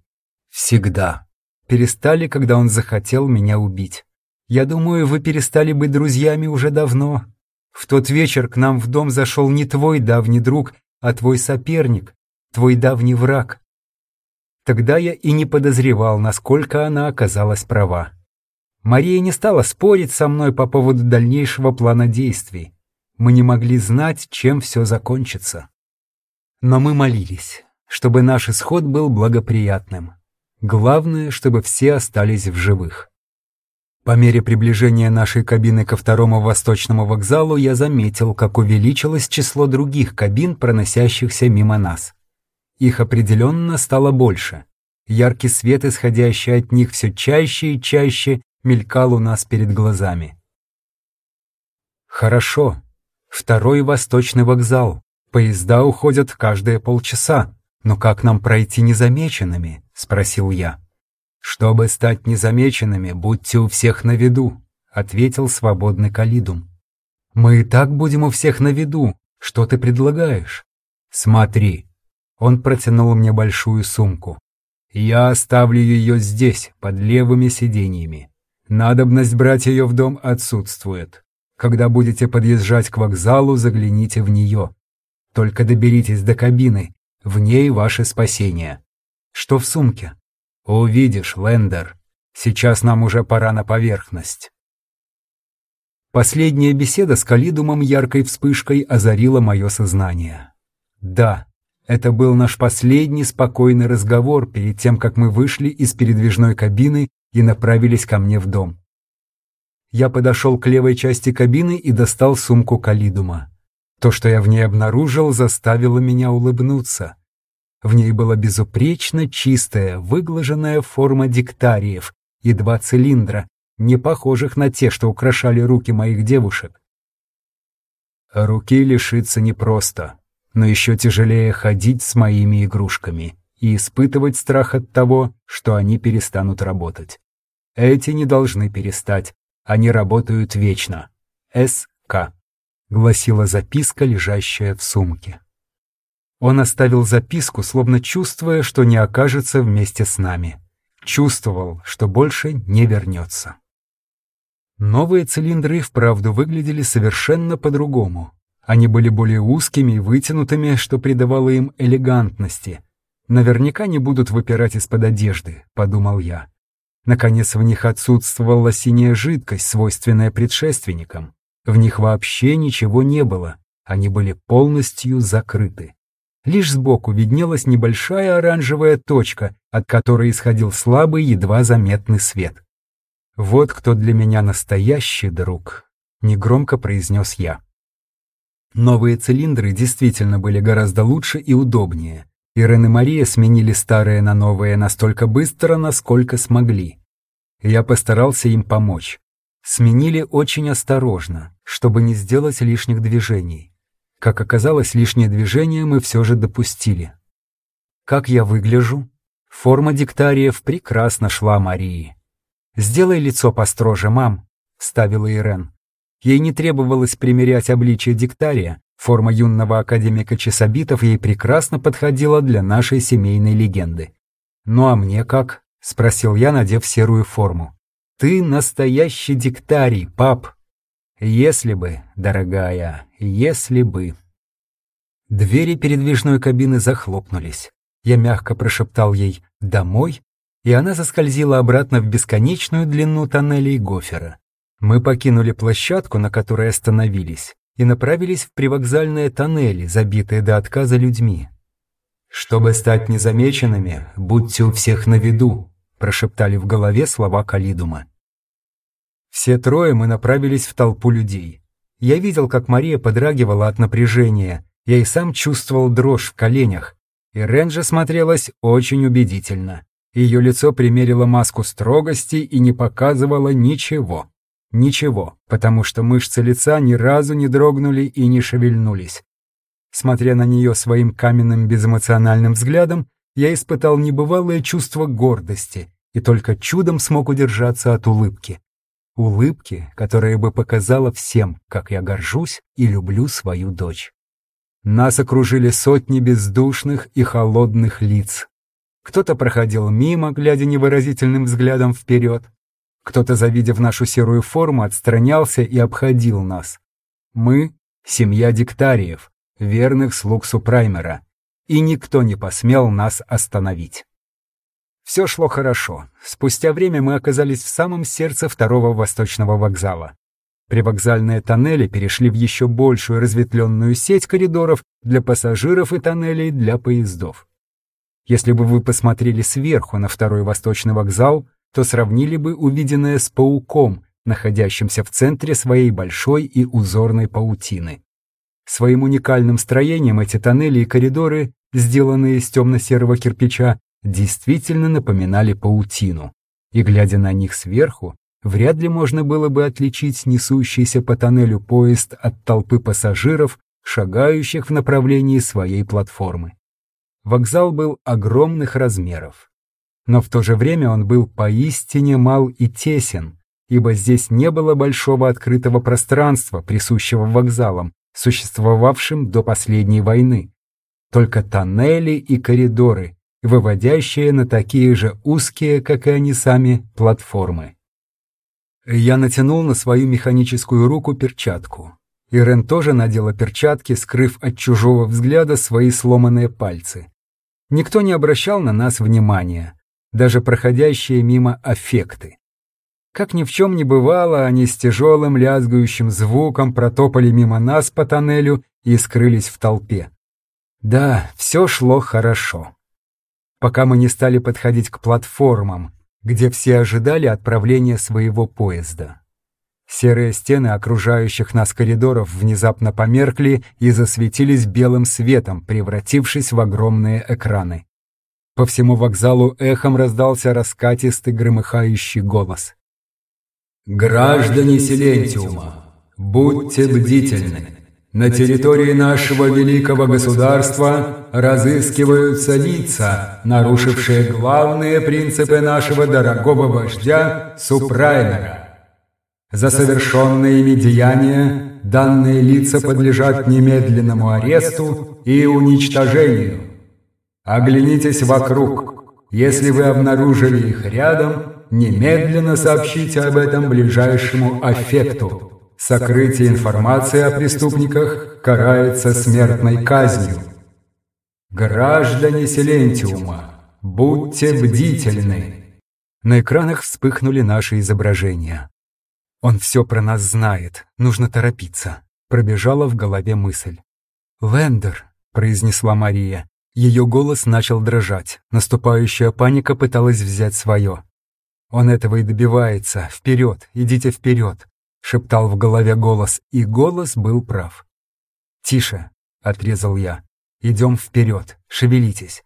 Speaker 1: «Всегда. Перестали, когда он захотел меня убить. Я думаю, вы перестали быть друзьями уже давно. В тот вечер к нам в дом зашел не твой давний друг, а твой соперник, твой давний враг. Тогда я и не подозревал, насколько она оказалась права. Мария не стала спорить со мной по поводу дальнейшего плана действий. Мы не могли знать, чем все закончится. Но мы молились, чтобы наш исход был благоприятным. Главное, чтобы все остались в живых. По мере приближения нашей кабины ко второму восточному вокзалу я заметил, как увеличилось число других кабин, проносящихся мимо нас. Их определенно стало больше. Яркий свет, исходящий от них все чаще и чаще, мелькал у нас перед глазами. Хорошо. Второй восточный вокзал. Поезда уходят каждые полчаса. Но как нам пройти незамеченными? Спросил я. Чтобы стать незамеченными, будьте у всех на виду, ответил свободный Калидум. Мы и так будем у всех на виду. Что ты предлагаешь? Смотри. Он протянул мне большую сумку. Я оставлю ее здесь, под левыми сиденьями. Надобность брать ее в дом отсутствует. Когда будете подъезжать к вокзалу, загляните в нее. Только доберитесь до кабины, в ней ваше спасение. Что в сумке? Увидишь, Лендер. Сейчас нам уже пора на поверхность. Последняя беседа с Калидумом яркой вспышкой озарила мое сознание. Да, это был наш последний спокойный разговор перед тем, как мы вышли из передвижной кабины и направились ко мне в дом. Я подошел к левой части кабины и достал сумку Калидума. То, что я в ней обнаружил, заставило меня улыбнуться. В ней была безупречно чистая, выглаженная форма диктариев и два цилиндра, не похожих на те, что украшали руки моих девушек. Руки лишиться непросто, но еще тяжелее ходить с моими игрушками и испытывать страх от того, что они перестанут работать. Эти не должны перестать. Они работают вечно. С.К. гласила записка, лежащая в сумке. Он оставил записку, словно чувствуя, что не окажется вместе с нами. Чувствовал, что больше не вернется. Новые цилиндры вправду выглядели совершенно по-другому. Они были более узкими и вытянутыми, что придавало им элегантности. Наверняка не будут выпирать из-под одежды, подумал я. Наконец, в них отсутствовала синяя жидкость, свойственная предшественникам. В них вообще ничего не было, они были полностью закрыты. Лишь сбоку виднелась небольшая оранжевая точка, от которой исходил слабый, едва заметный свет. «Вот кто для меня настоящий друг», — негромко произнес я. Новые цилиндры действительно были гораздо лучше и удобнее. Ирен и Мария сменили старые на новые настолько быстро, насколько смогли. Я постарался им помочь. Сменили очень осторожно, чтобы не сделать лишних движений. Как оказалось, лишнее движение мы все же допустили. Как я выгляжу? Форма диктариев прекрасно шла Марии. «Сделай лицо построже, мам», — ставила Ирен. Ей не требовалось примерять обличие диктария, Форма юного академика Чесобитов ей прекрасно подходила для нашей семейной легенды. «Ну а мне как?» — спросил я, надев серую форму. «Ты настоящий диктарий, пап!» «Если бы, дорогая, если бы...» Двери передвижной кабины захлопнулись. Я мягко прошептал ей «домой», и она заскользила обратно в бесконечную длину тоннелей Гофера. Мы покинули площадку, на которой остановились, и направились в привокзальные тоннели, забитые до отказа людьми. «Чтобы стать незамеченными, будьте у всех на виду», прошептали в голове слова Калидума. Все трое мы направились в толпу людей. Я видел, как Мария подрагивала от напряжения, я и сам чувствовал дрожь в коленях. И Ренджа смотрелась очень убедительно. Ее лицо примерило маску строгости и не показывало ничего. Ничего, потому что мышцы лица ни разу не дрогнули и не шевельнулись. Смотря на нее своим каменным безэмоциональным взглядом, я испытал небывалое чувство гордости и только чудом смог удержаться от улыбки. Улыбки, которая бы показала всем, как я горжусь и люблю свою дочь. Нас окружили сотни бездушных и холодных лиц. Кто-то проходил мимо, глядя невыразительным взглядом вперед, кто-то, завидев нашу серую форму, отстранялся и обходил нас. Мы — семья диктариев, верных слуг Супраймера, и никто не посмел нас остановить. Все шло хорошо. Спустя время мы оказались в самом сердце второго восточного вокзала. Привокзальные тоннели перешли в еще большую разветвленную сеть коридоров для пассажиров и тоннелей для поездов. Если бы вы посмотрели сверху на второй восточный вокзал, то сравнили бы увиденное с пауком, находящимся в центре своей большой и узорной паутины. Своим уникальным строением эти тоннели и коридоры, сделанные из темно-серого кирпича, действительно напоминали паутину. И глядя на них сверху, вряд ли можно было бы отличить несущийся по тоннелю поезд от толпы пассажиров, шагающих в направлении своей платформы. Вокзал был огромных размеров. Но в то же время он был поистине мал и тесен, ибо здесь не было большого открытого пространства, присущего вокзалам, существовавшим до последней войны. Только тоннели и коридоры, выводящие на такие же узкие, как и они сами, платформы. Я натянул на свою механическую руку перчатку. Ирен тоже надела перчатки, скрыв от чужого взгляда свои сломанные пальцы. Никто не обращал на нас внимания, даже проходящие мимо аффекты. Как ни в чем не бывало, они с тяжелым лязгающим звуком протопали мимо нас по тоннелю и скрылись в толпе. Да, все шло хорошо. Пока мы не стали подходить к платформам, где все ожидали отправления своего поезда. Серые стены окружающих нас коридоров внезапно померкли и засветились белым светом, превратившись в огромные экраны. По всему вокзалу эхом раздался раскатистый громыхающий голос.
Speaker 2: «Граждане Силентиума, будьте бдительны. На территории нашего великого государства разыскиваются лица, нарушившие главные принципы нашего дорогого вождя Супрайнера. За совершенные ими деяния данные лица подлежат немедленному аресту и уничтожению. Оглянитесь вокруг. Если вы обнаружили их рядом, немедленно сообщите об этом ближайшему аффекту. Сокрытие информации о преступниках карается смертной казнью. Граждане Селентиума, будьте бдительны.
Speaker 1: На экранах вспыхнули наши изображения. Он все про нас знает, нужно торопиться. Пробежала в голове мысль. «Вендер», — произнесла Мария. Ее голос начал дрожать. Наступающая паника пыталась взять свое. «Он этого и добивается. Вперед, идите вперед», — шептал в голове голос, и голос был прав. «Тише», — отрезал я. «Идем вперед, шевелитесь».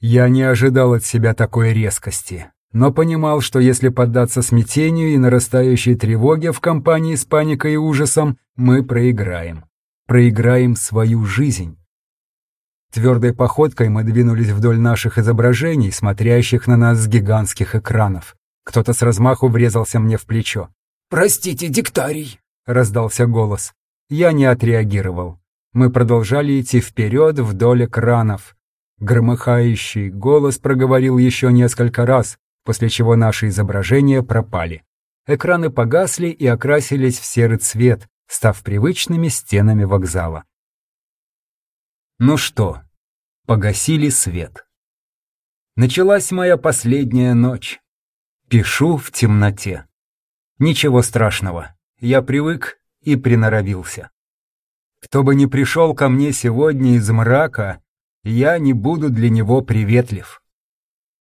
Speaker 1: Я не ожидал от себя такой резкости, но понимал, что если поддаться смятению и нарастающей тревоге в компании с паникой и ужасом, мы проиграем. Проиграем свою жизнь. Твердой походкой мы двинулись вдоль наших изображений, смотрящих на нас с гигантских экранов. Кто-то с размаху врезался мне в плечо.
Speaker 3: «Простите, диктарий!»
Speaker 1: — раздался голос. Я не отреагировал. Мы продолжали идти вперед вдоль экранов. Громыхающий голос проговорил еще несколько раз, после чего наши изображения пропали. Экраны погасли и окрасились в серый цвет, став привычными стенами вокзала. Ну что, погасили свет. Началась моя последняя ночь. Пишу в темноте. Ничего страшного, я привык и приноровился. Кто бы ни пришел ко мне сегодня из мрака, я не буду для него приветлив.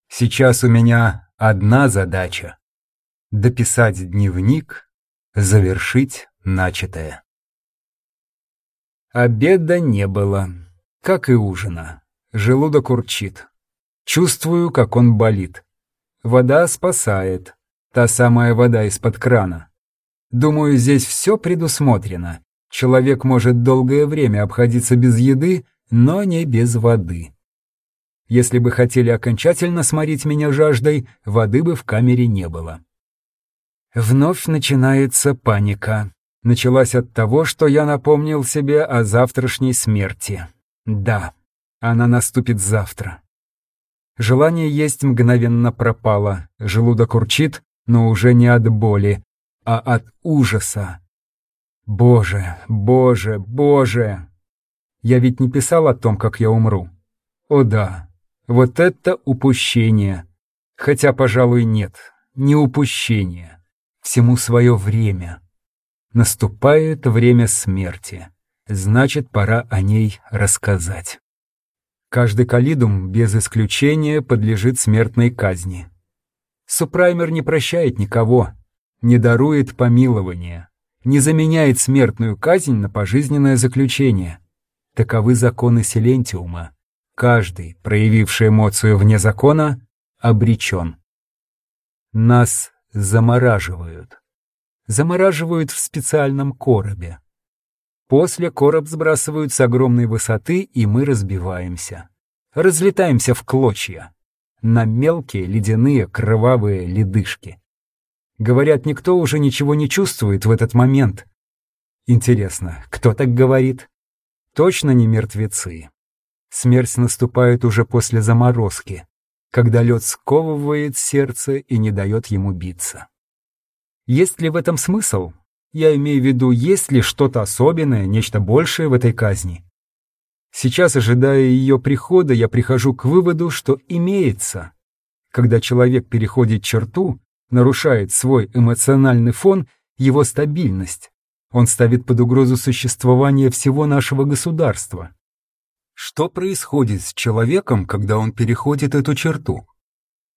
Speaker 1: Сейчас у меня одна задача — дописать дневник, завершить начатое. Обеда не было, как и ужина. Желудок урчит. Чувствую, как он болит. Вода спасает. Та самая вода из-под крана. Думаю, здесь все предусмотрено. Человек может долгое время обходиться без еды, но не без воды. Если бы хотели окончательно сморить меня жаждой, воды бы в камере не было. Вновь начинается паника. Началась от того, что я напомнил себе о завтрашней смерти. Да, она наступит завтра. Желание есть мгновенно пропало, желудок урчит, но уже не от боли, а от ужаса. Боже, боже, боже! Я ведь не писал о том, как я умру. О да, вот это упущение. Хотя, пожалуй, нет, не упущение. Всему свое время. Наступает время смерти. Значит, пора о ней рассказать. Каждый калидум без исключения подлежит смертной казни. Супраймер не прощает никого, не дарует помилования, не заменяет смертную казнь на пожизненное заключение. Таковы законы Силентиума. Каждый, проявивший эмоцию вне закона, обречен. Нас замораживают. Замораживают в специальном коробе. После короб сбрасывают с огромной высоты, и мы разбиваемся. Разлетаемся в клочья. На мелкие ледяные кровавые ледышки. Говорят, никто уже ничего не чувствует в этот момент. Интересно, кто так говорит? Точно не мертвецы. Смерть наступает уже после заморозки, когда лед сковывает сердце и не дает ему биться. Есть ли в этом смысл? Я имею в виду, есть ли что-то особенное, нечто большее в этой казни? Сейчас, ожидая ее прихода, я прихожу к выводу, что имеется. Когда человек переходит черту, нарушает свой эмоциональный фон, его стабильность. Он ставит под угрозу существование всего нашего государства. Что происходит с человеком, когда он переходит эту черту?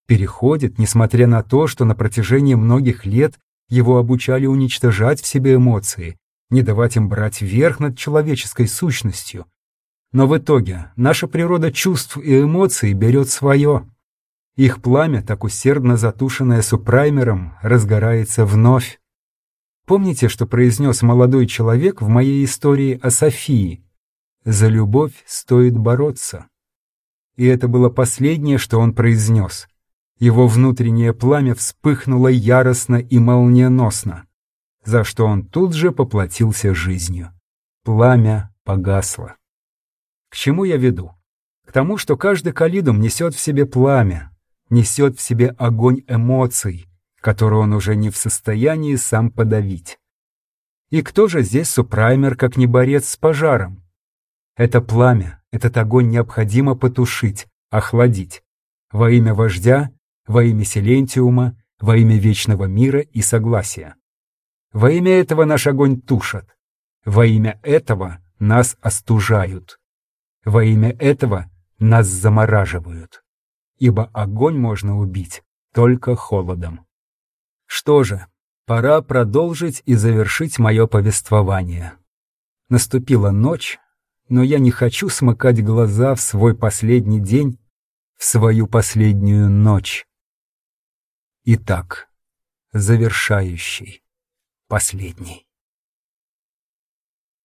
Speaker 1: Переходит, несмотря на то, что на протяжении многих лет его обучали уничтожать в себе эмоции, не давать им брать верх над человеческой сущностью. Но в итоге наша природа чувств и эмоций берет свое. Их пламя, так усердно затушенное супраймером, разгорается вновь. Помните, что произнес молодой человек в моей истории о Софии? «За любовь стоит бороться». И это было последнее, что он произнес. Его внутреннее пламя вспыхнуло яростно и молниеносно, за что он тут же поплатился жизнью. Пламя погасло. К чему я веду? К тому, что каждый калидум несет в себе пламя, несет в себе огонь эмоций, который он уже не в состоянии сам подавить. И кто же здесь супраймер, как не борец с пожаром? Это пламя, этот огонь необходимо потушить, охладить. Во имя вождя во имя Силентиума, во имя вечного мира и согласия. Во имя этого наш огонь тушат, во имя этого нас остужают, во имя этого нас замораживают, ибо огонь можно убить только холодом. Что же, пора продолжить и завершить мое повествование. Наступила ночь, но я не хочу смыкать глаза в свой последний день, в свою последнюю ночь. Итак, завершающий, последний.